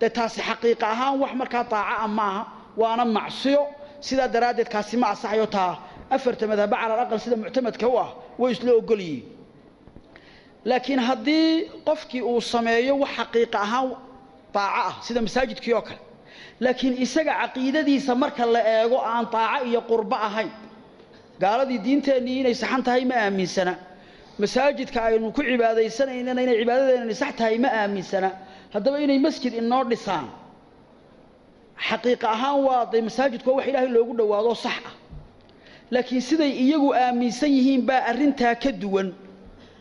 Dee taasi xaqiiqa ahaan wax markaa daaca a maaha waana macsiyo. Sidaa daraaddeed kaasi ma asaxayo taa. Afarta madhaba cala alaqal sida muctamadka u ah way isla ogol yihiin laakiin haddii qofkii uu sameeyo wax xaqiiqa ahaan daaco ah sida masaajidkii oo kale laakiin isaga caqiidadiisa marka la eego aan daaco iyo qurbo ahayn gaaladii diinteennii inay saxan tahay ma aaminsana. Masaajidka aynu ku cibaadaysanaynana inay cibaadadeennani sax tahay ma aaminsana. Haddaba inay masjid inoo dhisaan xaqiiqa ahaan waa de masaajidku wax ilaahay loogu dhowaado sax ah. Laakiin siday iyagu aaminsan yihiin baa arrintaa ka duwan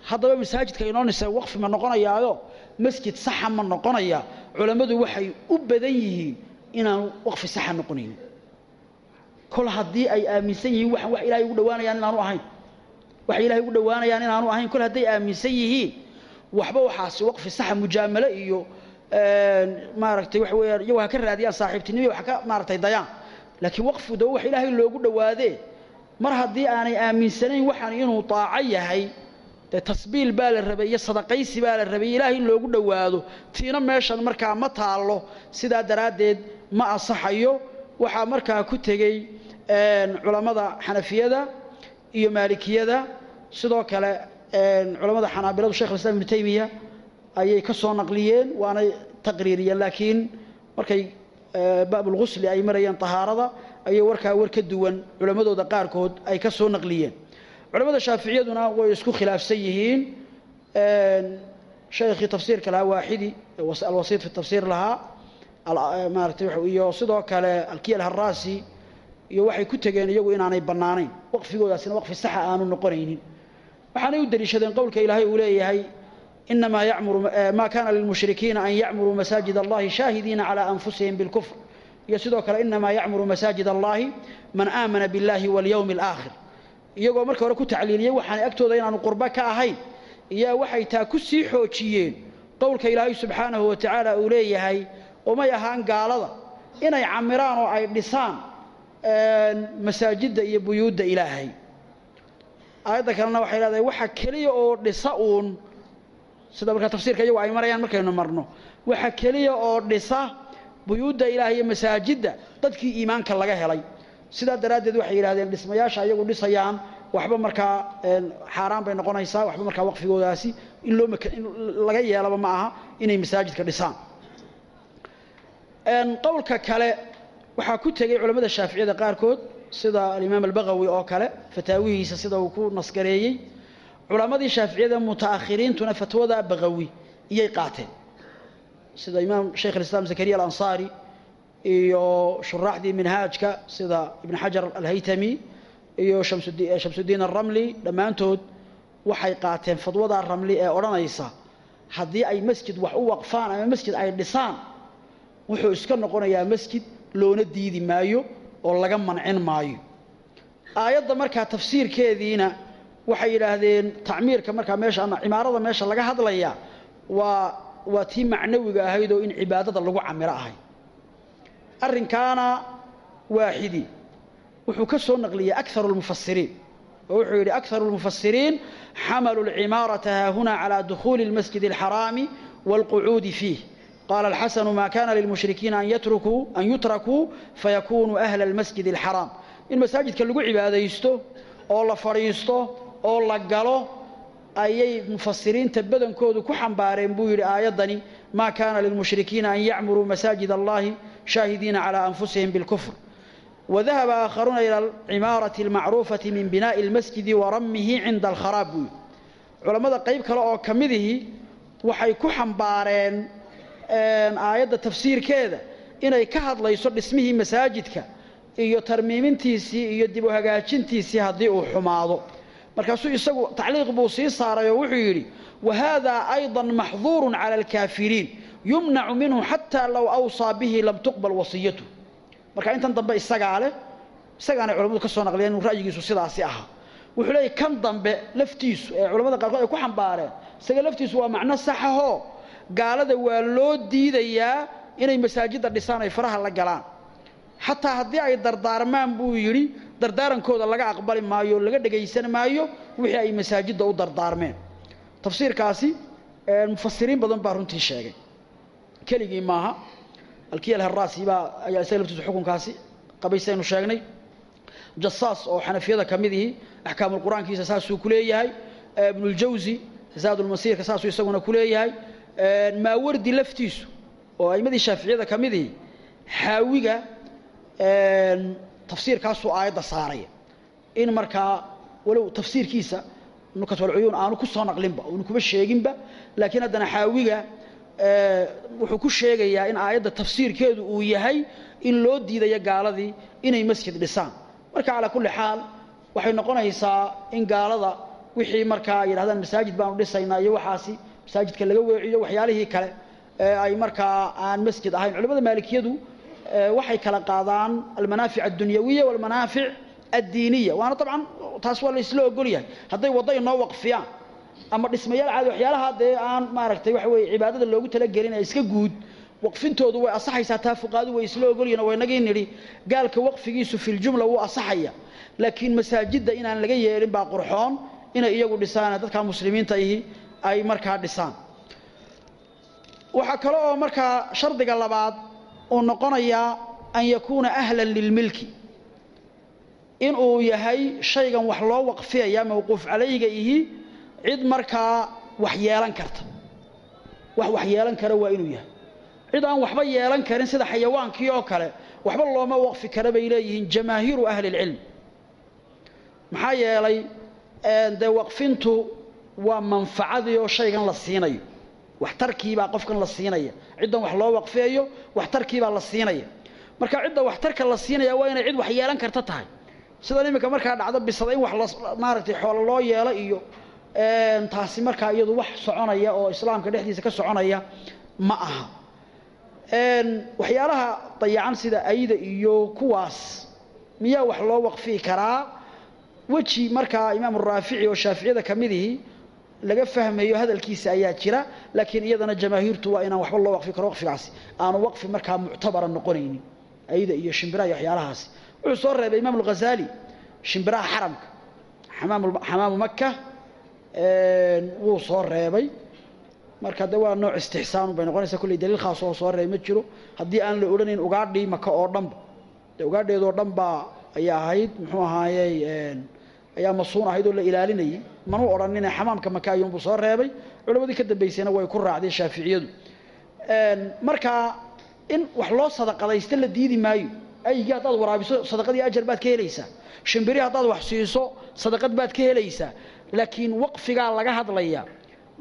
haddaba masaajidka inoo waqfi ma noqonayaayo masjid saxa ma noqonaya culammadu waxay u badan yihiin inaanu waqfi saxa noqonaynin kol haddii ay aaminsan yihiin waxaan wax ilahay ugu dhawaanayaan inaanu ahayn. Waxay ilahay ugu dhowaanayaan inaanu ahayn kol hadday aaminsan yihiin waxba waxaasi waqfi saxa mujaamalo iyo maaragtay waxa weeyaan iyagu ha ka raadiyaan saaxiibtinimo wax ka maaragtay dayaan. Laakiin waqfu daba wax ilaahay loogu dhowaadee mar haddii aanay aaminsanayn waxaan inuu daaco yahay dee tasbiil baa la rabay iyo sadaqaysi baa la rabay. Ilaahay in loogu dhowaado tiina meeshan markaa ma taallo. Sidaa daraaddeed ma asaxayo waxaa markaa ku tegey culammada xanafiyada iyo maalikiyada. Sidoo kale culammada xanaabiladu shekh islam ibnu taymiya ayay ka soo naqliyeen waanay taqriiriyeen. Laakiin markay baabulghusli ay marayeen tahaarada ayay warkaa war ka duwan culammadooda qaarkood ay ka soo naqliyeen culamada shaaficiyaduna way isku khilaafsan yihiin. Shaykhii tafsiirka lahaa waaxidi alwasiid fi tafsiir lahaa maaratay iyo sidoo kale alkiy alharaasi iyo waxay ku tegeen iyagu inaanay bannaanayn. Waqfigoodaasina waqfi saxa ah aanu noqonaynin. Waxaanay u daliishadeen qowlka ilaahay uu leeyahay inamaa yamuru maa kaana lilmushrikiina an yacmuruu masaajid allahi shaahidiina calaa anfusihim bilkufr. Iyo sidoo kale inamaa yacmuru masaajid allahi man aamana biاllahi walyowmi اlaakhir iyagoo marka hore ku tacliiliyey waxaanay agtooda inaanu qurbo ka ahayn. Iyaa waxay taa ku sii xoojiyeen qowlka ilaahay subxaanahu wa tacaala uu leeyahay umay ahaan gaalada inay camiraan oo ay dhisaan masaajidda iyo buyuudda ilaahay. Aayadda kalena waxay leedahay waxa keliya oo dhisa uun. Sida markaa tafsiirka iyagu ay marayaan markaynu marno waxa keliya oo dhisa buyuudda ilaahay iyo masaajidda dadkii iimaanka laga helay sidaa daraaddeed waxay yidhahdeen dhismayaasha iyagu dhisayaan waxba markaa xaaraan bay noqonaysaa waxba markaa waqfigoodaasi in loo in laga yeelaba ma aha inay masaajidka dhisaan. Qowlka kale waxaa ku tegey culammada shaaficiyada qaarkood sida alimaam albagawi oo kale fataawihiisa sida uu ku nasgareeyey culammadii shaaficiyada mutaakhiriintuna fatwada bagawi iyay qaateen. Sida imaam sheikh alislaam zakariya alansaari iyo shuraaxdii minhaajka sida ibn xajar alhaytami iyo shamsudiin alramli dhammaantood waxay qaateen fadwada ramli ee odhanaysa haddii ay masjid wax u waqfaan ama masjid ay dhisaan wuxuu iska noqonayaa masjid loona diidi maayo oo laga mancin maayo. Aayadda markaa tafsiirkeediina waxay yidhaahdeen tacmiirka markaa meesha ama cimaarada meesha laga hadlaya waa waa tii macnawiga ahayd oo in cibaadada lagu camiro ahay arrinkaana waaxidi wuxuu ka soo naqliyey akaru lmufasiriin oo wuxuu yidhi akaru lmufasiriin xamaluu alcimaarata haahuna calى dukhuuli اlmasjid اlxaraami wاlqucuudi fiih qaala alxasanu ma kana lilmushrikiina an yutrakuu fayakunu ahla اlmasjid اlxaraam in masaajidka lagu cibaadaysto oo la fadhiisto oo la galo ayay mufasiriinta badankoodu ku xambaareen buu yidhi aayaddani ma kana lilmushrikiina an yacmuruu masaajid allahi shaahidiina calى anfusihim biاlkufr وذهب آخرون إلى العمارة المعروفة من بناء المسجد ورمه عند الخراب علماء قيب كلا oo kamidii waxay ku xambaareen aayadda tafsiir keeda inay ka hadlayso dhismihii masaajidka iyo tarmiimintiisii iyo dib u hagaajintiisii haddii uu xumaado markaasuu isagu tacliiq buu sii saaray oo wuxuu yidhi wahada أيضا محظور على الكافرين yumnacu minhu xataa low awsaa bihi lam tuqbal wasiyatu. Marka intan dambe isagaa leh isagaanay culamadu ka soo naqliyeen inuu ra'yigiisu sidaasi ahaa. Wuxuu leeyay kan dambe laftiisu ee culamada qaarkood ay ku xambaareen isaga laftiisu waa macno saxahoo gaalada waa loo diidayaa inay masaajidda dhisaan ay faraha la galaan. Xataa haddii ay dardaarmaan buu yidhi dardaarankooda laga aqbali maayo laga dhegaysan maayo wixii ay masaajidda u dardaarmeen. Tafsiirkaasi mufasiriin badan baa runtii sheegay keligii maaha. Alkiya alharaasi baa ayaa isaga laftiisu xukunkaasi. Qabaysaynu sheegnay. Jasaas oo xanafiyada ka midihii axkaamulqur'aankiisa saasuu ku leeyahay. Ibnuljawsi zaadulmasiirka saasuu isaguna ku leeyahay. Maawardi laftiisu oo aimadii shaaficiyada ka midihii xaawiga tafsiirkaasuu aayadda saaraya in markaa walow tafsiirkiisa nukat walcuyuun aanu ku soo naqlinba oonu kuba sheeginba laakiin haddana xaawiga wuxuu ku sheegayaa in aayadda tafsiirkeedu uu yahay in loo diidayo gaaladii inay masjid dhisaan. Marka calaa kulli xaal waxay noqonaysaa in gaalada wixii markaa yidhahdaan masaajid baanu dhisaynaa iyo waxaasi masaajidka laga weeciyo waxyaalihii kale ee ay markaa aan masjid ahayn. Culamada maalikiyadu waxay kala qaadaan almanaafic addunyawiya walmanaafic addiiniya waana dabcan taas waa la isla ogol yahay. Hadday waddo inoo waqfiyaan ama dhismayaal caadi waxyaalaha dee aan maaragtay waxa weye cibaadada loogu talagelin ee iska guud waqfintoodu way asaxaysaa taa fuqaadu way isla ogolyihin oo waynagii nidhi gaalka waqfigiisu filjumla wuu asaxaya laakiin masaajidda inaan laga yeelin baa qurxoon inay iyagu dhisaan dadka muslimiinta ihi ay markaa dhisaan. Waxaa kale oo markaa shardiga labaad uu noqonayaa an yakuuna ahlan lilmilki inuu yahay shaygan wax loo waqfiyaya mawquuf calayga ihi cid markaa wax yeelan karta. Wax wax yeelan kara waa inuu yahay. Cid aan waxba yeelan karin sida xayawaankii oo kale waxba looma waqfi kara bay leeyihiin jamaahiiru ahli اlcilm maxaa yeelay dee waqfintu waa manfacadii oo shaygan la siinayo. Waxtarkiibaa qofkan la siinaya ciddan wax loo waqfeeyo waxtarkiibaa la siinaya marka cidda waxtarka la siinaya waa inay cid wax yeelan karta tahay. Sidan iminka markaa dhacdo bisada in wax maaragtay xoolo loo yeelo iyo taasi markaa iyadu wax soconaya oo islaamka dhexdiisa ka soconaya ma aha. Waxyaalaha dayacan sida ayda iyo kuwaas miyaa wax loo waqfii karaa? Weji markaa imaamu raafici oo shaaficiyada ka midihii laga fahmayo hadalkiisa ayaa jira laakiin iyadana jamaahiirtu waa inaan waxba loo waqfi karo waqfigaasi. Aanu waqfi markaa muctabara noqonaynin ayda iyo shimbiraha iyo waxyaalahaasi. Wuxuu soo reebay imaam alghazali shimbiraha xaramka xamaamu maka wuu soo reebay. Marka de waa nooc istixsaanu bay noqonaysaa. Kulley daliil khaas oo soo reebay ma jiro. Haddii aan la odhanayn ugaadhii maka oo dhanba. De ugaadheedoo dhan baa ayaa ahayd muxuu ahaayey ayaa masuun ahayd oo la ilaalinayay manu odhanine xamaamka maka ayuunbuu soo reebay. Culammadii ka dambaysayna way ku raacdeen shaaficiyadu markaa in wax loo sadaqadaysta la diidi maayo aygii haddaad waraabiso sadaqadii ajar baad ka helaysaa. Shimbiri haddaad wax siiso sadaqad baad ka helaysaa laakiin waqfigaa laga hadlaya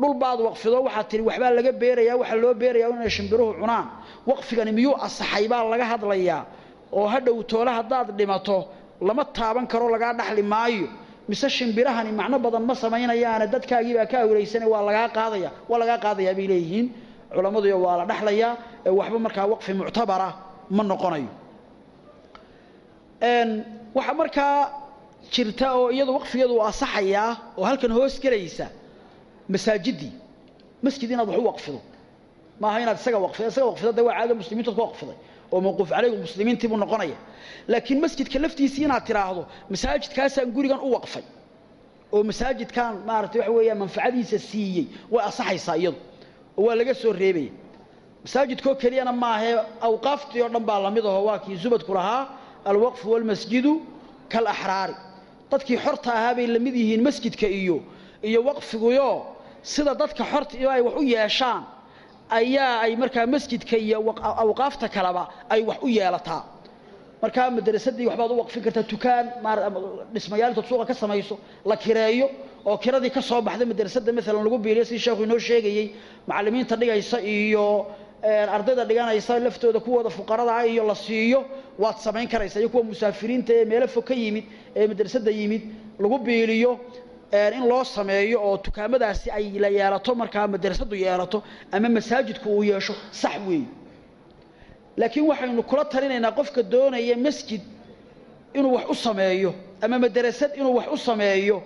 dhul baad waqfido waxaad tihi waxbaa laga beerayaa waxaa loo beerayaa inay shimbiruhu cunaan. Waqfigani miyuu asaxay baa laga hadlayaa? Oo hadhow toole haddaad dhimato lama taaban karo lagaa dhaxli maayo. Mise shimbirahani macno badan ma samaynayaane dadkaagiibaa ka awraysane waa lagaa qaadaya waa lagaa qaadayaa bay leeyihiin. Culammaduyo waa la dhexlayaa waxba markaa waqfi muctabara ma noqonayo. Waxaa markaa jirta oo iyadu waqfiyadu u asaxayaa oo halkan hoos gelaysa masaajidii. Masjid inaad wax u waqfido. Maaha inaad isaga waqfido isaga waqfido de waa caado muslimiintood ku waqfiday. Oo mawquuf calaygu muslimiintii buu noqonaya. Laakiin masjidka laftiisii inaad tiraahdo masaajidkaasaan gurigan u waqfay. Oo masaajidkan maaragtay waxa weeyaa manfacadiisa siiyey way asaxaysaa iyadu. Oo waa laga soo reebaya masaajidkoo keliyana maahee awqaaftii oo dhan baa la mid aho waa kii zubadku lahaa alwaqfu walmasjidu kalaxraari dadkii xorta ahaa bay la mid yihiin masjidka iyo iyo waqfiguyo. Sida dadka xorta ay wax u yeeshaan ayaa ay markaa masjidka iyo awqaafta kaleba ay wax u yeelataa. Markaa madrasadii waxbaad u waqfin kartaa tukaan dhismayaal intood suuqa ka samayso la kireeyo oo kiradii ka soo baxda madrasada maalan lagu biiliyo sidii sheekhu inoo sheegayey macallimiinta dhigaysa iyo ardayda dhiganaysa laftooda kuwooda fuqarada ah iyo la siiyo waad samayn karaysa. Iyo kuwa musaafiriinta ee meelo fog ka yimid ee madrasada yimid lagu biiliyo in loo sameeyo oo tukaamadaasi ay la yeelato markaa madrasadu yeelato ama masaajidku uu yeesho sax weeye laakiin waxaynu kula talinaynaa qofka doonaya masjid inuu wax u sameeyo ama madrasad inuu wax u sameeyo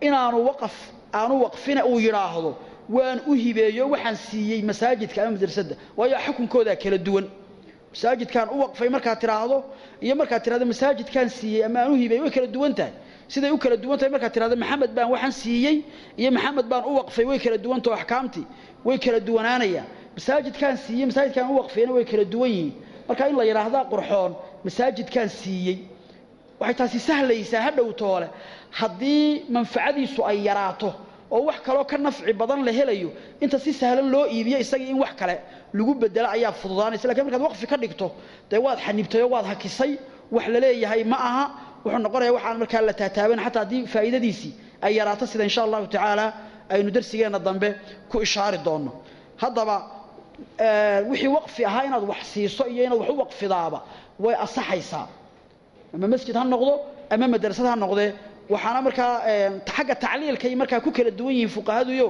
inaanu waqaf aanu waqfina uu yidhaahdo waan u hibeeyo waxaan siiyey masaajidka ama madrasadda. Waayo xukunkoodaa kala duwan. Masaajidkaan u waqfay markaad tidhaahdo iyo markaad tidhahdo masaajidkaan siiyey ama aan u hibeeyey way kala duwan tahay. Siday u kala duwan tahay markaad tidhahdo maxamed baan waxaan siiyey iyo maxamed baan u waqfay way kala duwantaho axkaamtii way kala duwanaanayaan masaajidkaan siiyey masaajidkaan u waqfayna way kala duwan yihiin. Marka in la yidhaahdaa qurxoon masaajidkaan siiyey. Waxay taasi sahlaysaa hadhow toole. Haddii manfacadiisu ay yaraato oo wax kaloo ka nafci badan la helayo. Inta si sahlan loo iibiyo isagii in wax kale lagu bedelo ayaa fududaanaysa laakiin markaad waqfi ka dhigto dee waad xanibtay oo waad hakisay wax la leeyahay ma aha. Wuxuu noqonaya waxaan markaa la taataaban. Xataa haddii faa'iidadiisii ay yaraato sida insha allahu tacaala aynu darsigeenna dambe ku ishaari doonno. Haddaba wixii waqfi ahaa inaad wax siiso iyo inaad wax u waqfidaaba way asaxaysaa. Ama masjid ha noqdo ama madrasad ha noqdee waxaana markaa xagga tacliilkay markaa ku kala duwan yihiin fuqahaduyo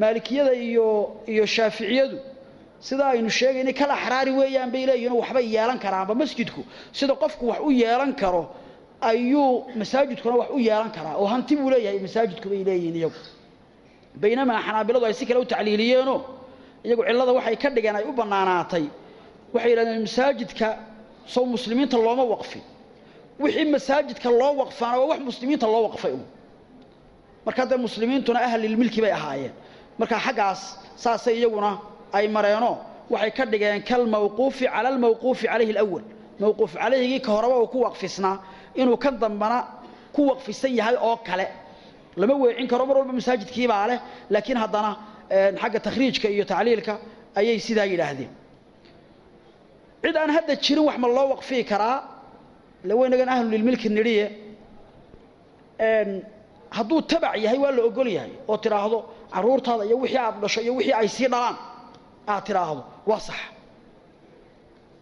maalikiyada iyo iyo shaaficiyadu. Sida aynu sheegaynay kal axraari weeyaan bay leeyihiin waxbay yeelan karaanba masjidku sida qofku wax u yeelan karo ayuu masaajidkuna wax u yeelan karaa. Oo hanti buu leeyahay masaajidku bay leeyihiin iyagu. Baynamaa xanaabiladu ay si kale u tacliiliyeenoo iyagu cillada waxay ka dhigeen ay u bannaanaatay. Waxay yidhahdeen masaajidka sow muslimiinta looma waqfin wixii masaajidka loo waqfaana waa wax muslimiinta loo waqfay un marka dee muslimiintuna ahlilmilki bay ahaayeen. Marka xaggaas saasay iyaguna ay mareeno waxay ka dhigeen kalmawquufi cala almawquufi calayhi alawal mawquuf calayhigii ka horeba uu ku waqfisnaa inuu ka dambana ku waqfisan yahay oo kale. Lama weecin karo mar walba masaajidkiibaa leh laakiin haddana xagga takhriijka iyo tacliilka ayay sidaa yidhaahdeen. Cid aan hadda jirin wax ma loo waqfiyi karaa ile waynagan ahlulilmilki nidhiye. Hadduu tabac yahay waa la ogol yahay oo tidhaahdo carruurtaada iyo wixii aad dhasho iyo wixii ay sii dhalaan aad tidhaahdo waa sax.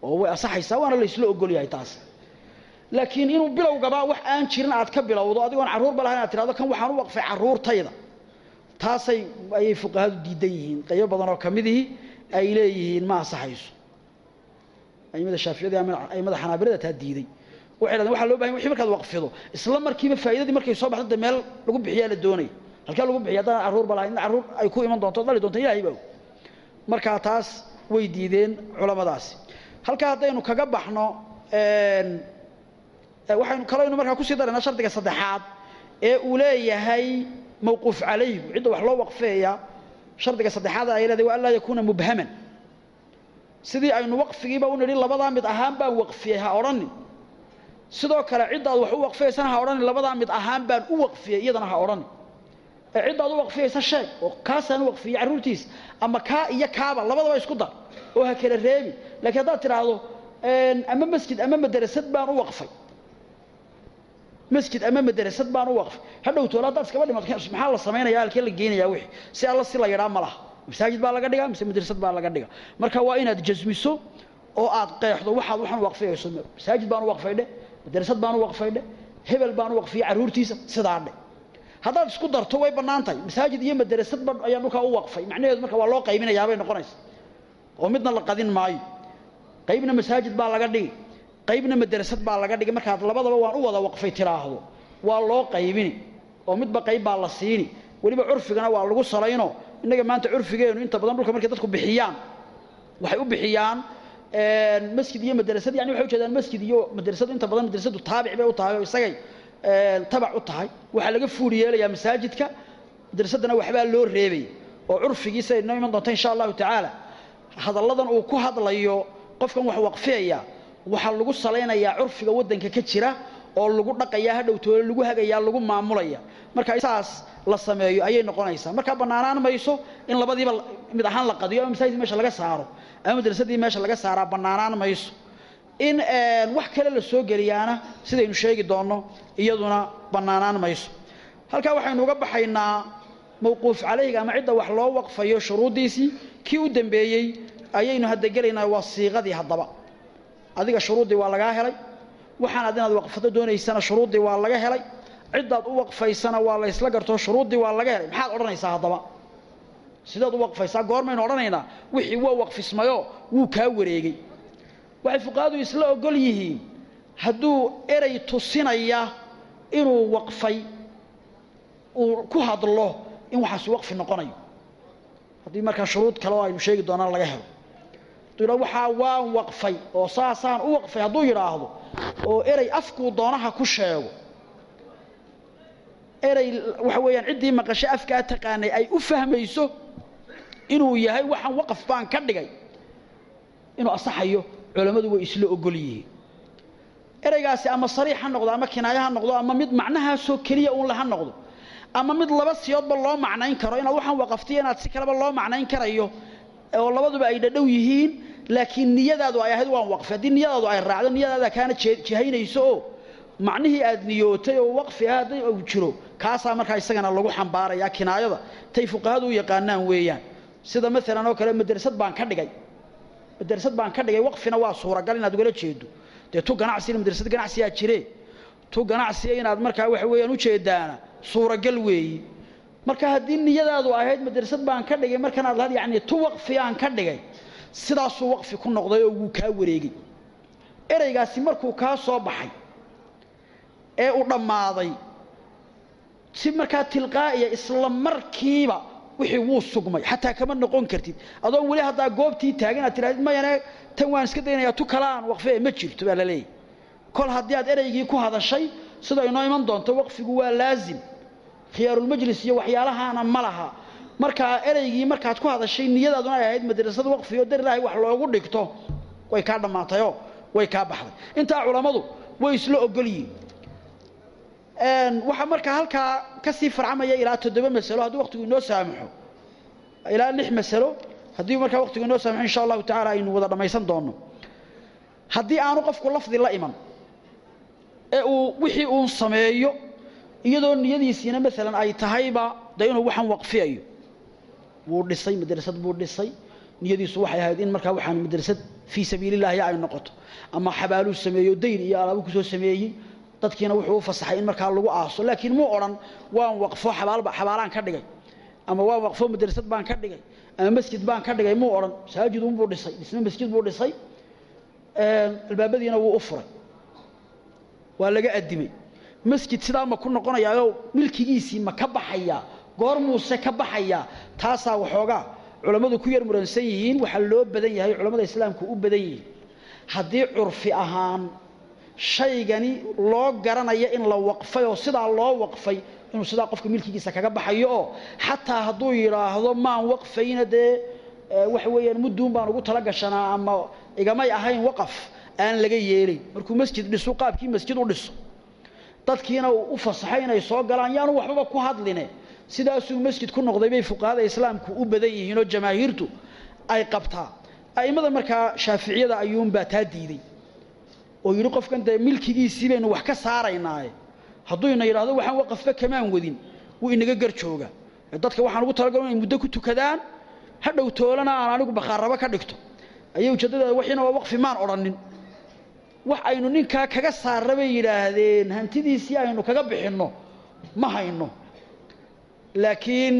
Oo way asaxaysaa waana laysla ogol yahay taas. Laakiin inuu bilowgaba wax aan jirin aad ka bilowdo adigoon carruurba lahayn aad tidhahdo kan waxaan u waqfay carruurtayda taasay ayay fuqahadu diidan yihiin. Qaybo badan oo ka midihii ay leeyihiin ma asaxayso. Aimada shaaficiyada aimada xanaabilada taa diiday waxay dhahdeen waxaa loo baahan wixii markaad waqfido isla markiiba faa'iidadii markay soo baxdo meel lagu bixiyaa la doonaya halkaa lagu bixiya haddaan carruurba lahayn in carruur ay ku iman doonto dhali doonto ilahay baa markaa taas way diideen culamadaasi. Halkaa haddaynu kaga baxno waxaynu kalaynu markaa ku sii daraynaa shardiga saddexaad ee uu leeyahay mawquuf calayhu cidda wax loo waqfeeya shardiga saddexaad ay leedahay wa an laa yakuuna mubhaman. Sidii aynu waqfigiiba u nidhi labadaa mid ahaan baan waqfiyey ha odhanin sidoo kale ciddaad wax u waqfiyaysana ha odhanin labadaa mid ahaan baan u waqfiyey iyadana ha odhanin ee ciddaad u waqfiyaysa sheeg oo kaasaan u waqfiyey carruurtiisa ama kaa iyo kaaba labadaba isku dar oo ha kala reebi. Laakiin haddaad tidhaahdo ama masjid ama madrasad baan u waqfay. Masjid ama madrasad baan u waqfay. Hadhow toole haddaad iskaba dhimato maxaa la samaynaya halkee la geenayaa wixii. Si alla si la yadhaa ma laha. Masaajid baa laga dhigaa mise madrasad baa laga dhiga marka waa inaad jasmiso oo aad qeexdo waxaad waxaan waqfiyayso. Masaajid baan u waqfay dhe madrasad baan u waqfay dhe hebel baan u waqfiyey carruurtiisa sidaa dhe. Haddaad isku darto way bannaan masaajid iyo madrasad ba ayaan dhulkaa u waqfay. Macnaheedu marka waa loo qaybinayaabay noqonaysa. Oo midna la qadin maayo. Qaybna masaajid baa laga dhigi qaybna madrasad baa laga dhigi markaad labadaba waan u wada waqfay tiraahdo. Waa loo qaybini. Oo midba qayb baa la siini. Weliba curfigana waa lagu salayno. Innaga maanta curfigeenu inta badan dhulka markay dadku bixiyaan waxay u bixiyaan masjid iyo madrasad yani waxay ujeedaan masjid iyo madrasad. Inta badan madrasadu taabic bay u tahay oo isagay tabac u tahay. Waxaa laga fuul yeelayaa madrasadana waxbaa loo reebay oo curfigiisa ay iman doonta insha allahu tacaala. Hadalladan uu ku hadlayo qofkan wax waqfiyaya waxaa lagu salaynayaa curfiga waddanka ka jira oo lagu dhaqayaa hadhowtoole lagu hagayaa lagu maamulaya. Marka saas la sameeyo ayay noqonaysaa. Markaa bannaanaan mayso in labadiiba mid ahaan la qadiyo ama meesha laga saaro ama madrasadii meesha laga saaraa bannaanaan mayso. In wax kale la soo geliyaana sidaynu sheegi doonno iyaduna bannaanaan mayso. Halkaa waxaynu uga baxaynaa mawquuf calayhiga ama cidda wax loo waqfayo shuruuddiisii kii u dambeeyey ayaynu hadda gelaynaa waa siiqadii haddaba. Adiga shuruuddii waa lagaa helay. Waxaanaad inaad waqfato doonaysana shuruuddii waa laga helay. Ciddaad u waqfaysana waa la ysla gartoo shuruuddii waa laga helay. Maxaad odhanaysaa haddaba sidaad u waqfaysaa goormaynu odhanaynaa wixii waa waqfismayo wuu kaa wareegay. Waxay fuqahadu isla ogol yihiin hadduu erey tusinaya inuu waqfay uu ku hadlo in waxaasi waqfi noqonayo. Haddii markaa shuruud kale oo aynu sheegi doonaan laga helo. Hadduu yidhahdo waxaa waan waqfay oo saasaan u waqfay hadduu yidhaahdo oo erey afkuu doonaha ku sheego. Erey waxa weeyaan ciddii maqasho afkaa taqaanay ay u fahmayso inuu yahay waxaan waqaf baan ka dhigay. Inuu asaxayo culammadu way isla ogol yihiin ereygaasi ama sariix ha noqdo ama kinaayo ha noqdo ama mid macnahaasoo keliya uun laha noqdo ama mid laba siyoodba loo macnayn karo inaad waxaan waqaftiyo inaad si kaleba loo macnayn karayo oo labaduba ay dhadhow yihiin laakiin niyadaadu ay ahayd waan waqfi haddii niyadaadu ay raacdo niyadaada kaana jihaynayso oo macnihii aad niyootay oo waqfi ah hadday jiro kaasaa markaa isagana lagu xambaarayaa kinaayada. Tay fuqahadu u yaqaanaan weeyaan sida maalan oo kale madrasad baan ka dhigay. Madrasad baan ka dhigay waqfina waa suuragal inaad ugala jeedo. Dee tu ganacsiina madrasad ganacsiyaa jire. Tu ganacsiya inaad markaa waxa weeyaan ujeedaana suuragal weeyi. Marka haddii niyadaadu ahayd madrasad baan ka dhigay markanaad lahayd yacni tu waqfi aan ka dhigay sidaasuu waqfi ku noqday oo wuu kaa wareegay. Ereygaasi markuu kaa soo baxay ee uu dhammaaday si markaa tilqaa'iya isla markiiba wixii wuu sugmay. Xataa kama noqon kartid. Adoon weli haddaa goobtii taagan aad tidhahdid mayane tan waan iska daynayaa tu kale aan waqfee ma jirto baa la leeyahy kol haddii aad ereygii ku hadashay sida inoo iman doonto waqfigu waa laazim. Khiyaarulmajlis iyo waxyaalahaana ma laha. Markaa ereygii markaad ku hadashay niyadaaduna ay ahayd madrasad waqfi oo dar ilaahay wax loogu dhigto way kaa dhammaatayoo way kaa baxday. Intaa culammadu way isla ogol yihiin waxaa markaa halkaa ka sii farcamaya ilaa toddoba masalo haddii waqtigu inoo saamaxo ilaa lix masalo haddii markaa waqtigu inoo saamaxo insha allahu tacala aynu wada dhammaysan doonno haddii aanu qofku lafdi la iman ee uu wixii uun sameeyo iyadoo niyadiisiina maalan ay tahayba dee inuu waxaan waqfiyayo. Wuu dhisay madrasad buu dhisay niyadiisu waxay ahayd in markaa waxaan madrasad fii sabiilillahi ay noqoto. Ama xabaaluu sameeyo dayn iyo alaabu ku soo sameeyey dadkiina wuxuu u fasaxay in markaa lagu aaso laakiin muu odhan waan waqfo xabaalba xabaalaan ka dhigay ama waan waqfo madrasad baan ka dhigay ama masjid baan ka dhigay muu odhan masaajid unbuu dhisay dhisme masjid buu dhisay albaabadiina wuu u furay waa laga addimay. Masjid sidaa ma ku noqonayaayoo milkigiisii ma ka baxayaa goor muuse ka baxayaa taasaa waxoogaa culammadu ku yar muransan yihiin waxaa loo badan yahay culammada islaamku u badan yihiin. Haddii curfi ahaan shaygani loo garanayo in la waqfay oo sidaa loo waqfay inuu sidaa qofka milkigiisa kaga baxayo oo xataa hadduu yidhaahdo maan waqfayna dee waxa weeyaan mudduun baan ugu tala gashanaa ama igamay ahayn waqaf aan laga yeelay markuu masjid dhiso qaabkii masjid u dhiso dadkiina uu u fasaxay inay soo galaan yaanu waxbaba ku hadline. Sidaasuu masjid ku noqday bay fuqahada islaamku u badan yihiinoo jamaahiirtu ay qabtaa. A'immada markaa shaaficiyada ayuunbaa taa diiday oo yidhi qofkan dee milkigiisii baynu wax ka saaraynaaye hadduu ina yidhahdo waxaan waqafba kamaan wadin wuu inaga gar dadka waxaan ugu talagalo inay muddo ku tukadaan ha toolana aan anigu bakhaarrabo ka dhigto. Ayay ujeeddadaada waxiina waa waqfi maan odhanin wax aynu ninkaa kaga saarra yidhaahdeen hantidiisii aynu kaga bixinno ma hayno. Laakiin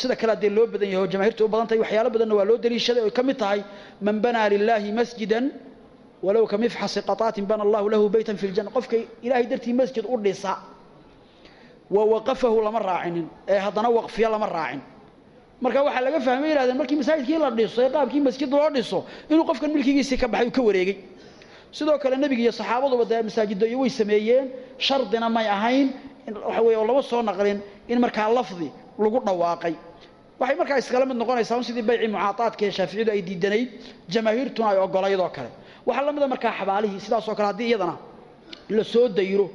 sida kale haddee loo badan yahay oo jamahirta u badan tahay waxyaalo badanna waa loo daliishaday oy ka mid tahay man banaa lilaahi masjidan walow ka mifxasi qataatin bana allahu lahu beytan fi ljanna qofka ilaahay dartii masjid u dhisa wa waqafahu lama raacinin. Ee haddana waqfiya lama raacin. Marka waxaa laga fahmay yihahdeen markii masaajidkii la dhiso ee qaabkii masjid loo dhiso inuu qofkan milkigiisii ka baxay uu ka wareegey sidoo kale nebiga iyo saxaabaduba dee masaajidooyo way sameeyeen. Shardina may ahayn waxa weye oo lama soo naqlin in markaa lafdi lagu dhawaaqay. Waxay markaa iskala mid noqonaysaa un sidii baycii mucaataadka ee shaaficiyadu ay diidanayd jamaahiirtuna ay ogolaydoo kale waxaa la mida markaa xabaalihii sidaasoo kale haddii iyadana la soo dayro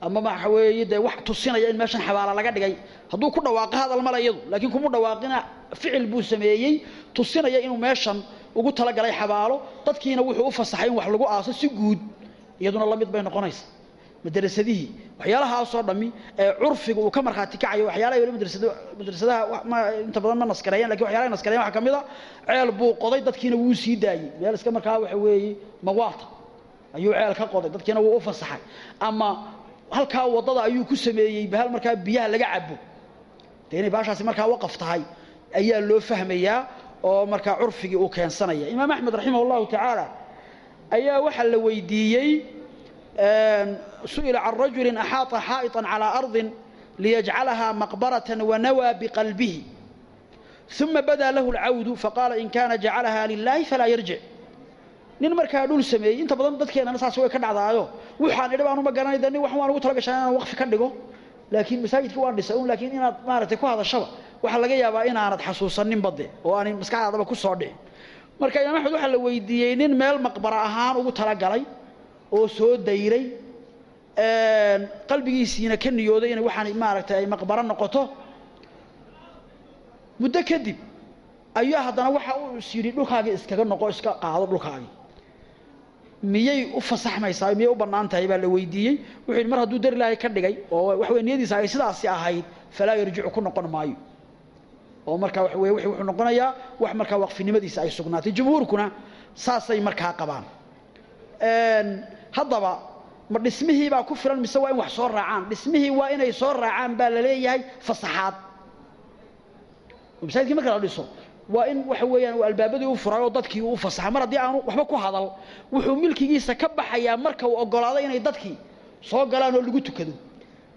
ama waxa wax tusinaya in meeshan xabaala laga dhigay hadduu ku dhawaaqo hadal male iyadu laakiin kuma dhawaaqina ficil buu sameeyey tusinaya inuu meeshan ugu talagalay xabaalo dadkiina wuxuu u fasaxay in wax lagu aaso si guud iyaduna la bay noqonaysa madrasadihii. Waxyaalahaasoo dhammi ee curfiga uu ka markhaati kacayo waxyaalaha weli madrasada madrasadaha inta badan ma naskareeyaan laakiin waxyalahay naskareyan waxa ka mid a ceel buu qoday dadkiina wuu sii daayey. Meel iska markaa waxa weeye mawaata ayuu ceel ka qoday dadkiina wuu u fasaxay. Ama halkaa waddada ayuu ku sameeyey bahal markaa biyaha laga cabo. Dee inay baashaasi markaa waqaf tahay ayaa loo fahmayaa oo markaa curfigii uu keensanaya. Imaam axmed raximah tacaala ayaa waxaa la weydiiyey su'ila can rajuli axaaطa xaa'iطa calىa arضi liyajcalaha maqbaraة wanawaa biqalbihi ثuma badaa lahu اlcawdu faqaala in kana jacalaha lilahi falaa yarjic nin markaa dhul sameeyey inta badan dadkeenana saas way ka dhacdaayo waxaan idhi baan uma garanay de nin wax waan ugu tala gashaa inaan waqfi ka dhigo laakiin masaajidka waan dhisay un laakiin inaad maaragtay ku hadashaba waxaa laga yaabaa inaanad xasuusaninba de oo aanay maskaxdaadaba ku soo dhicin marka imaam axmed waxaa la weydiiyey nin meel maqbara ahaan ugu talagalay oo soo dayray qalbigiisiina ka niyooday inay waxaan maaragtay ay maqbaro noqoto. Muddo kadib ayaa haddana waxa uu is yidhi iskaga noqo iska qaado dhulkaagii miyay u fasaxmaysaa miyay u bannaan baa la weydiiyey. Wuxuu mar hadduu dar ilaahay ka dhigay oo wax wey niyadiisa ay sidaasi ahayd falaa yarjicu ku noqon maayo. Oo markaa waxa weye wuxuu noqonayaa wax markaa waqfinimadiisa ay sugnaatay. Jumhuurkuna saasay markaa qabaan haddaba ma dhismihii baa ku filan mise waa in wax soo raacaan? Dhismihii waa inay soo raacaan baa la leeyahay fasaxaad. Masaajidkii marka la dhiso waa in waxa weeyaan uu albaabadii u furay oo dadkii uu fasaxa mar haddii aanu waxba ku hadal wuxuu milkigiisa ka baxayaa marka uu oggolaado inay dadkii soo galaan oo lagu tukado.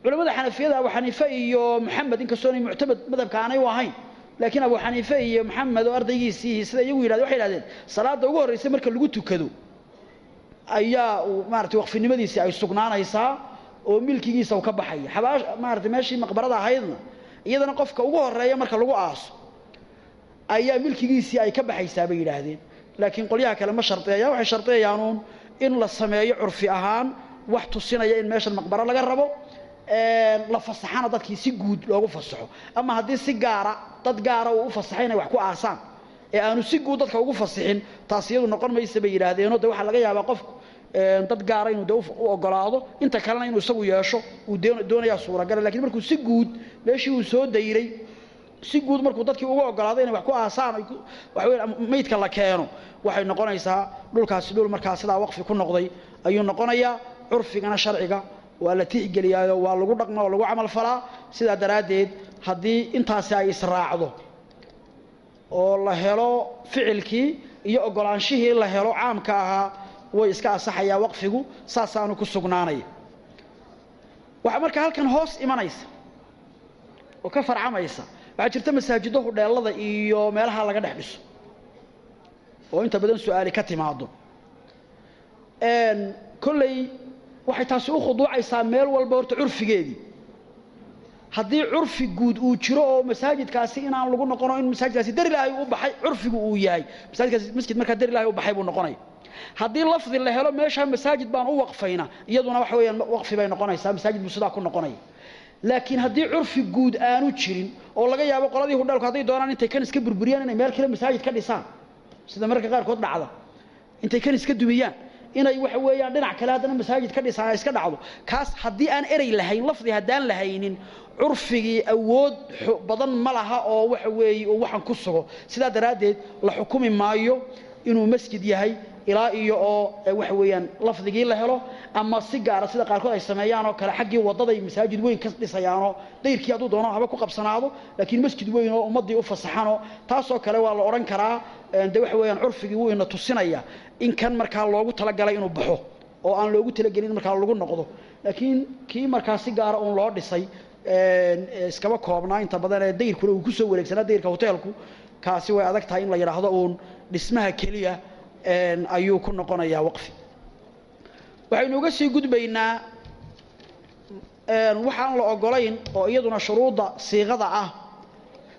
Culamada xanafiyada abu xaniife iyo maxamed inkastoo inay muctamad madhabka aanay u ahayn laakiin abu xaniife iyo maxamed oo ardaygiisii sida iyagu yidhahdeen waxay yidhahdeen salaadda ugu horraysa marka lagu tukado ayaa uu maaratay waqfinimadiisii ay sugnaanaysaa oo milkigiisa uu ka baxaya. Xabaash maaratay meeshii maqbarada ahaydna iyadana qofka ugu horreeya marka lagu aaso ayaa milkigiisii ay ka baxaysaa bay yidhaahdeen. Laakiin qolyaha kale ma shardeeyaan waxay shardiyayaanuun in la sameeyo curfi ahaan wax tusinaya in meeshan maqbaro laga rabo la fasaxana dadkii si guud loogu fasaxo. Ama haddii si gaara dad gaara uu u fasaxay inay wax ku aasaan ee aanu si guud dadka ugu fasixin taas iyadu noqon maysa bay yidhaahdeenoo de waxaa laga yaabaa qofku dad gaara inuu de u ogolaado inta kalena inuu isagu yeesho uu doonayaa suuragala lakiin markuu si guud meeshii uu soo dayray si guud markuu dadkii uga ogolaado inay wax ku aasaan waxaweya maydka la keeno waxay noqonaysaa dhulkaasi dhul markaa sidaa waqfi ku noqday ayuu noqonayaa curfigana sharciga waa la tixgeliyaayo waa lagu dhaqma oo lagu camal falaa sidaa daraaddeed haddii intaasi ay israacdo oo la helo ficilkii iyo ogolaanshihii la helo caamka ahaa way iska asaxayaa waqfigu saasaanu ku sugnaanaya waxaa markaa halkan hoos imanaysa oo ka farcamaysa waxaa jirta masaajido hudheelada iyo meelaha laga dhex dhiso oo inta badan su'aali ka timaado kolley waxay taasi u khuduucaysaa meel walba horta curfigeedii haddii curfi guud uu jiro oo masaajidkaasi inaan lagu noqono in masaajidkaasi dar ilaahay u baxay curfigu uu yahay. Masaajidkaasi masjid markaa dar ilahay u baxay buu noqonaya haddii lafdi la helo meeshaa masaajid baan u waqfayna. Iyaduna waxa weeyaan waqfi bay noqonaysaa. Masaajid buu sidaa ku noqonaya laakiin haddii curfi guud aanu jirin oo laga yaabo qoladii hudheelku hadday doonaan intay kan iska burburiyaan inay meel kale masaajid ka dhisaan sida mararka qaarkood dhacda intay kan iska dumiyaan inay waxa weeyaan dhinac kale haddana masaajid ka dhisaan ay iska dhacdo. Kaas haddii aan erey lahayn lafdi haddaan lahaynin curfigii awood badan ma laha oo waxa weeye uu waxaan ku sugo. Sidaa daraaddeed la xukumi maayo inuu masjid yahay ilaa iyo oo waxa weeyaan lafdigii la helo ama si gaara sida qaarkood ay sameeyaan oo kale xaggii waddaday masaajid weyn ka dhisayaanoo dayrkii hadduu doono haba ku qabsanaado laakiin masjid weyn oo ummaddii u fasaxanoo taasoo kale waa la odhan karaa de waxa weeyaan curfigii wuu ina tusinaya in kan markaa loogu talagalay inuu baxo oo aan loogu talagelin markaa lagu noqdo. Laakiin kii markaa si gaara uun loo dhisay iskaba koobnaa inta badan ee dayrkuna uu ku soo wareegsanaa dayrka hoteelku kaasi way adag tahay in la yidhaahdo uun dhismaha keliya ayuu ku noqonayaa waqfi waxaynu uga sii gudbaynaa waxaan la ogolayn oo iyaduna shuruudda siiqada ah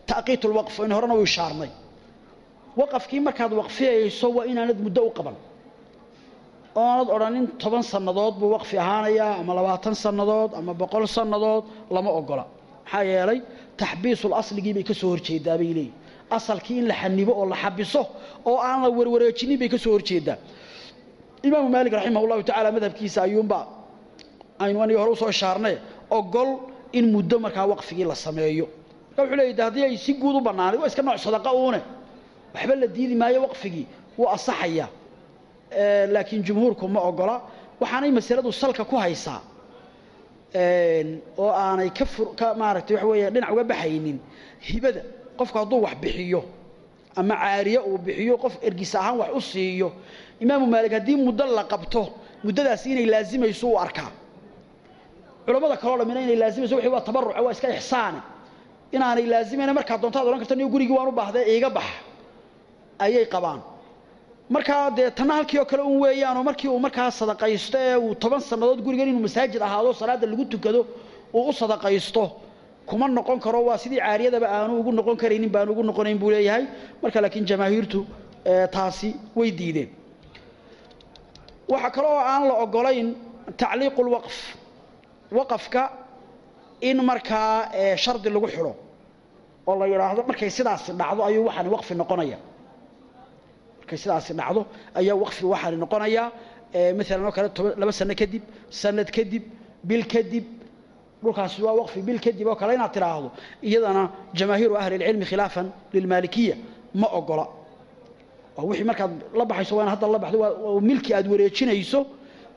ta'qiit ulwaqf in horena u ishaarnay waqafkii markaad waqfiyayso waa inaanad muddo u qaban. Oonad odhanin toban sannadood buu waqfi ahaanayaa ama labaatan sannadood ama boqol sannadood lama ogola. Maxaa yeelay taxbiisul asligii bay ka soo horjeedaa bay leeyihiin asalkii in la xanibo oo la xabiso oo aan la warwareejinin bay ka soo horjeedaa imaamu maalik raximah llahu tacaala madhabkiisa ayuunba aynu aniga hore u soo ishaarnay ogol in muddo markaa waqfigii la sameeyo. Wuxuu leeyay de ay si guud u bannaanay waa iska nooc sadaqa uune. Waxba la diidi maayo waqfigii wuu asaxayaa laakiin jumhuurku ma ogola waxaanay masaladu salka ku haysaa. Oo aanay ka maaragtay waxa weeye dhinac uga baxaynin hibada qofku hadduu wax bixiyo ama caariye uu bixiyo qof ergis ahaan wax u siiyo imaamu maalik haddii muddo la qabto muddadaasi inay laazimayso u arkaa. Culammada kaleo dhamina inay laazimayso wixii waa tabaruca waa iska ixsaane inaanay laazimayna markaa doontaad odhan karta niyo gurigii waan u baahday iiga bax. Ayay qabaan. Markaa dee tanna halkii kale un weeyaanoo markii uu markaa sadaqaysto ee uu toban sannadood gurigan inuu masaajid ahaado salaadda lagu tukado uu u sadaqaysto kuma noqon karo waa sidii caariyadaba aanu ugu noqon karaynin baanu ugu noqonayn buu leeyahay. Marka laakiin jamaahiirtu taasi way diideen. Waxaa kale oo aan la ogolayn tacliiqu waqafka in markaa shardi lagu xidho oo la yidhaahdo markay sidaasi dhacdo ayuu waxaani waqfi noqonaya markay sidaasi dhacdo ayaa waqfi waxaani noqonayaa. Maalan oo kale laba sano kadib sanad kadib bil kadib dhulkaasi waa waqfi bil kadib oo kale inaad tidhaahdo iyadana jamaahiiru ahli اlcilmi khilaafan lilmaalikiya ma ogola. Wixii markaad la baxayso waa hadda la baxdo waa milki aad wareejinayso.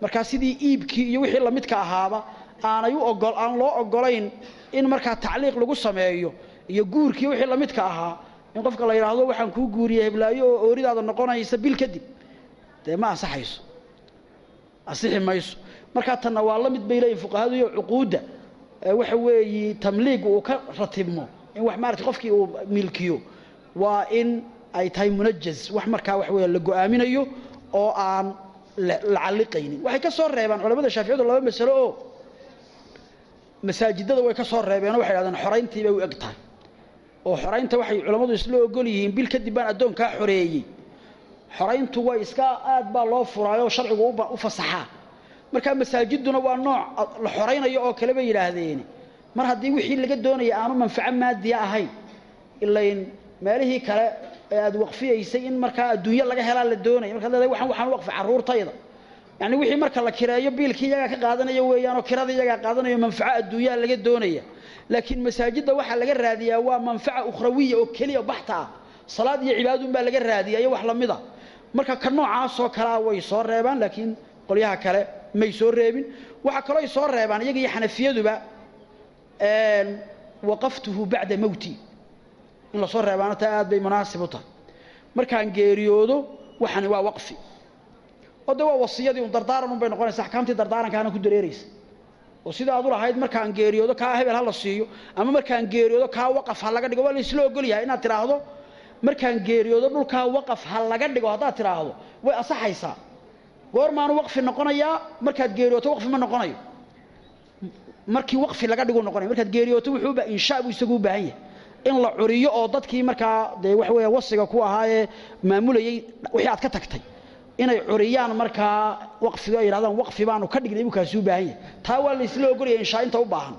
Markaa sidii iibkii iyo wixii lamidka ahaaba aanay u ogol aan loo ogolayn in markaa tacliiq lagu sameeyo iyo guurkii wixii lamidka ahaa in qofka la yidhaahdo waxaan kuu guuriyey heblaayo oo ooridaada noqonaysa bil kadib. Dee ma ansaxayso. Ansixi mayso. Markaa tanna waa la mid bay leeyihiin fuqahadu iyo cuquudda waxa weeyi tamliig uu ka ratibmo. In wax maarata qofkii uu milkiyo waa in ay tahay munajaz wax markaa wax weya la go'aaminayo oo aan la calliqaynin waxay ka soo reebaan culamada shaaficiyadu laba masalo oo masaajidada way ka soo reebeenoo waxay hahdeen xorayntii bay u eg tahay. Oo xoraynta waxay culammadu isla ogol yihiin bil kadib baan addoonkaa xoreeyey. Xorayntu way iska aad baa loo furaayoo sharcigu u fasaxaa markaa masaajiduna waa nooc la xoraynayo oo kale bay yidhaahdeen. Mar haddii wixii laga doonaya aanu manfaco maadiya ahayn ilayn meelihii kale ee aad waqfiyaysay in markaa adduunyo laga helaa la doonaya markaad leedahay waxaan waxaan waqfi carruurtayda yacni wixii marka la kireeyo biilkii iyagaa ka qaadanaya weeyaanoo kirada iyagaa qaadanayo manfaco adduunyaa laga doonaya. Laakiin masaajidda waxaa laga raadiyaa waa manfaca ukhrawiya oo keliya baxta ah. Salaad iyo cibaadun baa laga raadiya iyo wax la mid a. Marka ka noocaasoo kalea way soo reebaan laakiin qolyaha kale may soo reebin. Waxaa kaloo ay soo reebaan iyaga iyo xanafiyaduba waqaftuhu bacda mowti in la soo reebaana taa aad bay munaasib u tahay. Markaan geeriyoodo waxani waa waqfi. Oo de waa wasiyadii un dardaaran un bay noqonaysa axkaamtii dardaarankaana ku dareeraysa. Oo sida aad u lahayd markaan geeriyoodo kaa hebel ha la siiyo ama markaan geeriyoodo kaa waqaf ha laga dhigo waa laysla ogol yahay inaad tidhaahdo markaan geeriyoodo dhulkaa waqaf ha laga dhigo haddaad tidhaahdo way asaxaysaa goormaanu waqfi noqonayaa markaad geeriyooto waqfi ma noqonayo. Markii waqfi laga dhigu noqonaya markaad geeriyooto wuxuu insha buu isagu u baahan yahay. In la curiyo oo dadkii markaa dee waxa weeye wasiga ku ahaayee maamulayay wixii aad ka tagtay. Inay curiyaan markaa waqfiga ay yidhahdaan waqfi baanu ka dhignay buu kaasi u baahan yahay. Taa waa laysla ogolaya inshaa inta u baahan.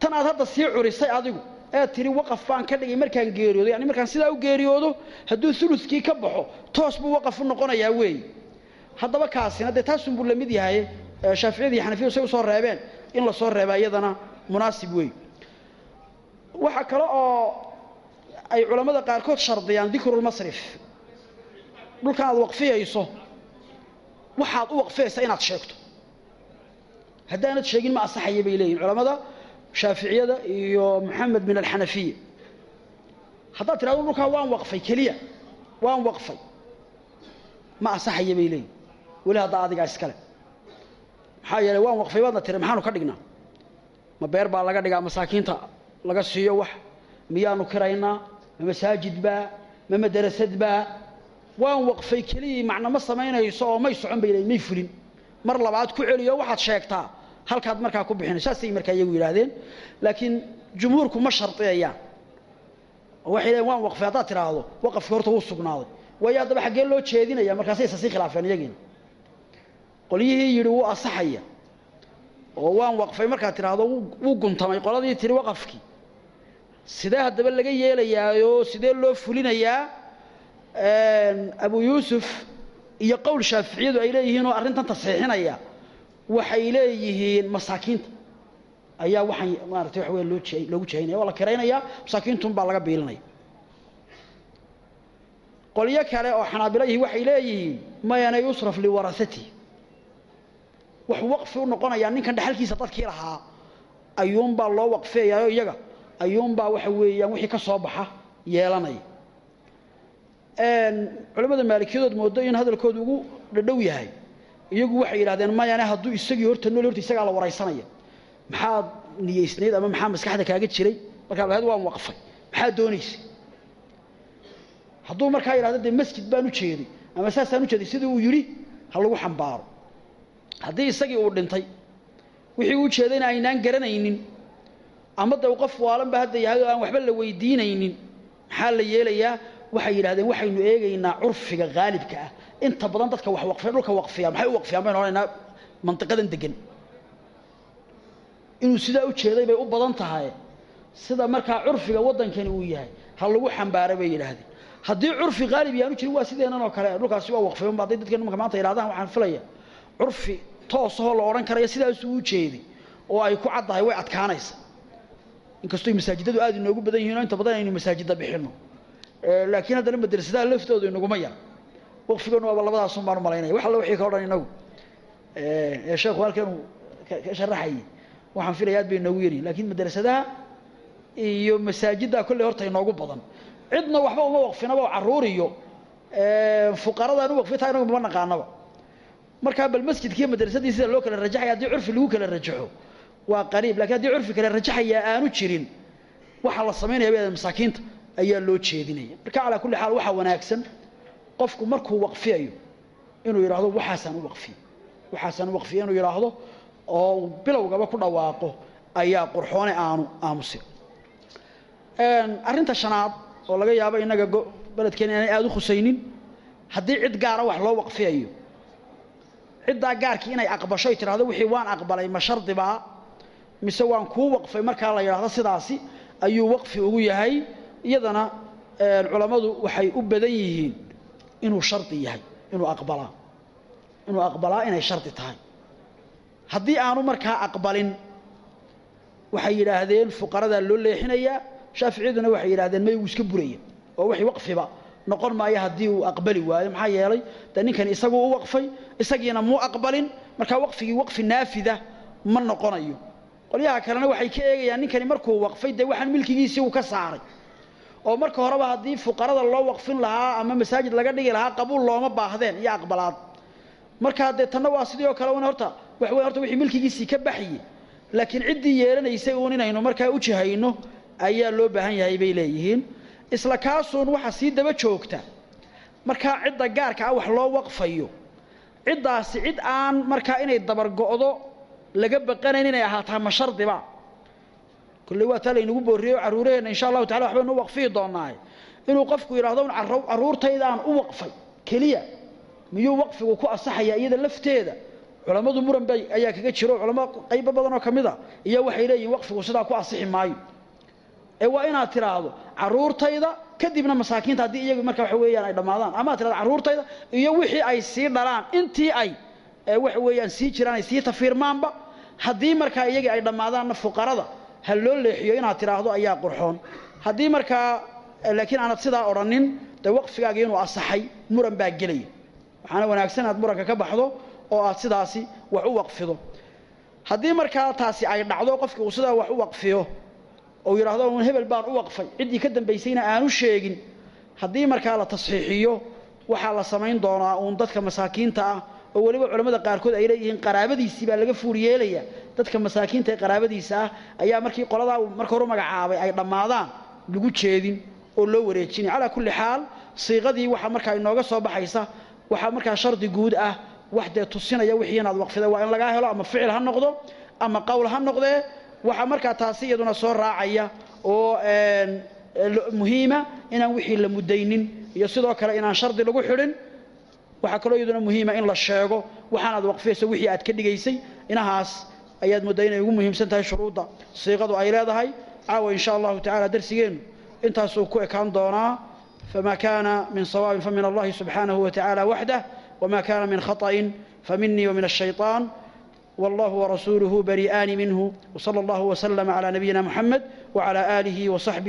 Tan aad hadda sii curisay adigu ee tiri waqaf baan ka dhigay markaan geeriyoodo. Yani markaan sidaa u geeriyoodo hadduu ulukii ka baxo toos buu waqaf u noqonayaa weey haddaba kaasina dee taasunbuu la mid yahay shaaficiyada iyo xanafiyadu say u soo reebeen in la soo reeba iyadana munaasib weey waxaa kale oo ay culammada qaarkood shardiyaan dikrulmasrif dhulkan aad waqfiyayso waxaad u waqfiyaysaa inaad sheegto. Haddaanad sheegin ma asaxaya bay leeyihiin culammada shaaficiyada iyo maxamed min alxanafiya haddaad tidhahdo dhulkaa waan waqfay keliya waan waqfay ma asaxaya bay leeyihiin weli haddaa adigaa iskale maxaa yeeley waan waqfay baadna tiri maxaanu ka dhignaa? Ma beer baa laga dhigaa masaakiinta laga siiyo wax miyaanu kiraynaa? Ma masaajidbaa ma madarasadbaa waan waqfay keliyii macno ma samaynayso oo may socon bay may fulin. Mar labaad ku celiyo waxaad sheegtaa. Halkaad markaa ku bixinayso saasay markaa iyagu yidhaahdeen. Laakiin jumhuurku ma shardiyayaan oo waxay leeyiin waan waqfay haddaad tidhaahdo waqafkii horta wuu sugnaaday. Waayo haddaba xaggee loo jeedinaya markaasay isa sii khilaafeen iyagiina qolyihii yidhi wuu asaxaya oo waan waqfay markaad tidhaahdo wuu guntamay qoladii tidhi waqafkii sidee haddaba laga yeelayaayo sidee loo fulinayaa? Abu yuusuf iyo qowl shaaficiyadu ay leeyihiin oo arrintan tasxiixinaya waxay leeyihiin masaakiinta. Ayaa waxaan maaratay waxa loo jee loogu jehaynaya waa la kiraynaya masaakiintun baa laga biilinaya. Qolyo kale oo xanaabilayihi waxay leeyihiin mayana yusraf liwarasati wax waqfi u noqonayaa ninkan dhexalkiisa dadkii lahaa. Ayuunbaa loo waqfeeyaayo iyaga. Ayuunbaa waxa weeyaan wixii ka soo baxa yeelanaya. Culimmada maalikiyadood moodo in hadalkooda ugu dhadhow yahay. Iyagu waxay yidhahdeen mayane hadduu isagii horta nool horta isagaa la waraysanaya. Maxaad niyeysnayd ama maxaa maskaxda kaaga jiray? Markaa lahayd waan waqfay. Maxaad doonaysay? Hadduu markaa yidhahdo masjid baan u jeeday. Ama saasaan u jeeday sidii uu yidhi ha lagu xambaaro haddii isagii uu dhintay wixii uu jeedayna aynaan garanaynin ama de qof waalanba hadda yahay aan waxba la weydiinaynin maxaa la yeelayaa? Waxay yidhahdeen waxaynu eegaynaa curfiga haalibka ah. Inta badan dadka wax waqfiya dhulka waqfiya maxay u waqfiyaan? Baynu odhanaynaa mantiqadan degan inuu sidaa u jeeday bay u badan tahay. Sida markaa curfiga waddankani uu yahay ha lagu xambaara bay yidhaahdeen. Haddii curfi haalib yaanu jirin waa sideenan oo kale. Dhulkaasi waa waqfiyan ba hadday dadka maanta yidhahdaan waxaan filaya curfi toosahoo la odhan karaya sidaasuu u jeeday oo ay ku caddahay way adkaanaysa. Inkastoo masaajidadu aad inoogu badan yihiin oo inta badan aynu masaajidda bixinno. Laakiin haddana madrasadaha laftooda inaguma yar. Waqfigoona waaba labadaasun baan u malaynaya wax alla wixii ka odhan inagu. Ee sheekhu halkanuu ka sharaxayay. Waxaan filaya aad bay inoogu yaryihin lakiin madrasadaha iyo masaajidda kolley horta inoogu badan. Cidna waxba uma waqfinaba oo carruur iyo fuqaradaan u waqfitaa inagu mama naqaanaba markaa bal masjidkiiyo madrasadii sida loo kala rajaxaya haddii curfi lagu kala rajaxo waa qariib. Lakiin haddii curfi kale rajaxayaa aanu jirin waxaa la samaynaya ba masaakiinta ayaa loo jeedinaya. Marka calaa kulli xaal waxaa wanaagsan qofku markuu waqfiyayo inuu yidhaahdo waxaasaan u waxaasaan u inuu yidhaahdo oo bilowgaba ku dhawaaqo ayaa qurxoone aanu aamusin arrinta shanaad oo laga yaabo innaga beledkeena inaanay aada u khusaynin haddii cid gaara wax loo waqfiyayo ciddaa gaarkii inay aqbasho ay tidhahdo wixii waan aqbalay ma shardibaa mise waan kuu waqfay markaa la yidhaahdo sidaasi ayuu waqfi ugu yahay. Iyadana culammadu waxay u badan yihiin inuu shardi yahay inuu aqbalaa inuu aqbalaa inay shardi tahay. Haddii aanu markaa aqbalin waxay yidhaahdeen fuqaradaa loo leexinayaa shaaficiyaduna waxay yidhahdeen may wuu iska buraya oo wixii waqfiba noqon maayo haddii uu aqbali waayo. Maxaa yeelay dee ninkan isaguu u waqfay isagiina muu aqbalin markaa waqfigii waqfi naafida ma noqonayo. Qolyaha kalena waxay ka eegayaan ninkani markuu waqfay dee waxaan milkigiisii uu ka saaray. Oo marka horeba haddii fuqarada loo waqfin lahaa ama masaajid laga dhigi lahaa qabuul looma baahdeen iyo aqbalaad. Markaa dee tanna waa sidii oo kale un horta wax horta wixii milkigiisii ka baxye laakiin ciddii yeelanaysay uun inaynu markaa u jihayno ayaa loo baahan yahay bay leeyihiin isla kaasuun waxa sii daba joogta. Markaa cidda gaarka ah wax loo waqfayo. Ciddaasi cid aan markaa inay dabargo'do laga baqanayn inay ahaataa ma shardiba kolley waa taa laynagu boorriyeyo carruuraheenna insha allahu tacala waxbaynu u waqfiyi doonnaaye inuu qofku yidhahdo un carruurtaydaan u waqfay keliya. Miyuu waqfigu ku asaxayaa iyada lafteeda? Culammadu muran bay ayaa kaga jiro culamo qaybo badan oo ka iyo waxay leeyihiin waqfigu sidaa ku asixi maayo ee waa inaad tiraahdo carruurtayda kadibna masaakiinta haddii iyagu marka waxa weeyaan ay dhammaadaan ama ad tirahdo carruurtayda iyo wixii ay sii dhalaan. Intii ay waxa weeyaan sii jiraan ay sii tafiirmaanba haddii markaa iyagii ay dhammaadaanna fuqarada ha loo leexiyo inaad tidhaahdo ayaa qurxoon. Haddii markaa laakiin aanad sidaa odhanin dee waqfigaaga inuu asaxay muran baa gelaya. Waxaana wanaagsan inaad muranka ka baxdo oo aad sidaasi wax u waqfido. Haddii markaa taasi ay dhacdo qofkii uu sidaa wax u waqfiyo ou yidhaahdo un hebel baan u waqfay. Ciddii ka dambaysayna aanu sheegin haddii markaa la tasxiixiyo waxaa la samayn doonaa uun dadka masaakiinta ah oo weliba culammada qaarkood ay leeyihiin qaraabadiisii baa laga fuur yeelaya dadka masaakiinta ee qaraabadiisa ah ayaa markii qoladaa marka horu magacaabay ay dhammaadaan lagu jeedin oo loo wareejinaya calaa kulli xaal siiqadii waxaa markaa inooga soo baxaysa waxaa markaa shardi guud ah wax dee tusinaya wixii inaad waqfida waa in lagaa helo ama ficil ha noqdo ama qowl ha noqdee waxaa markaa taasi iyaduna soo raacaya oo muhiima inaan wixii la mudaynin iyo sidoo kale inaan shardi lagu xidhin. Waxaa kaloo iyaduna muhiima in la sheego waxaanaad waqfiyayso wixii aad ka dhigaysay. Inahaas ayaad mooddaa inay ugu muhiimsan tahay shuruudda. Siiqadu ay leedahay. Caawa insha allahu tacaala darsigeennu. Intaasuu ku ekaan doonaa. Famaa kaana min sawaabin famin allahi subxaanahu wa tacaala waxdah. Wamaa kaana min khaطa'in faminii wamin ashayطaan والله ورسوله بريئان منه وصلى الله وسلم على نبينا محمد وعلى آله وصحبه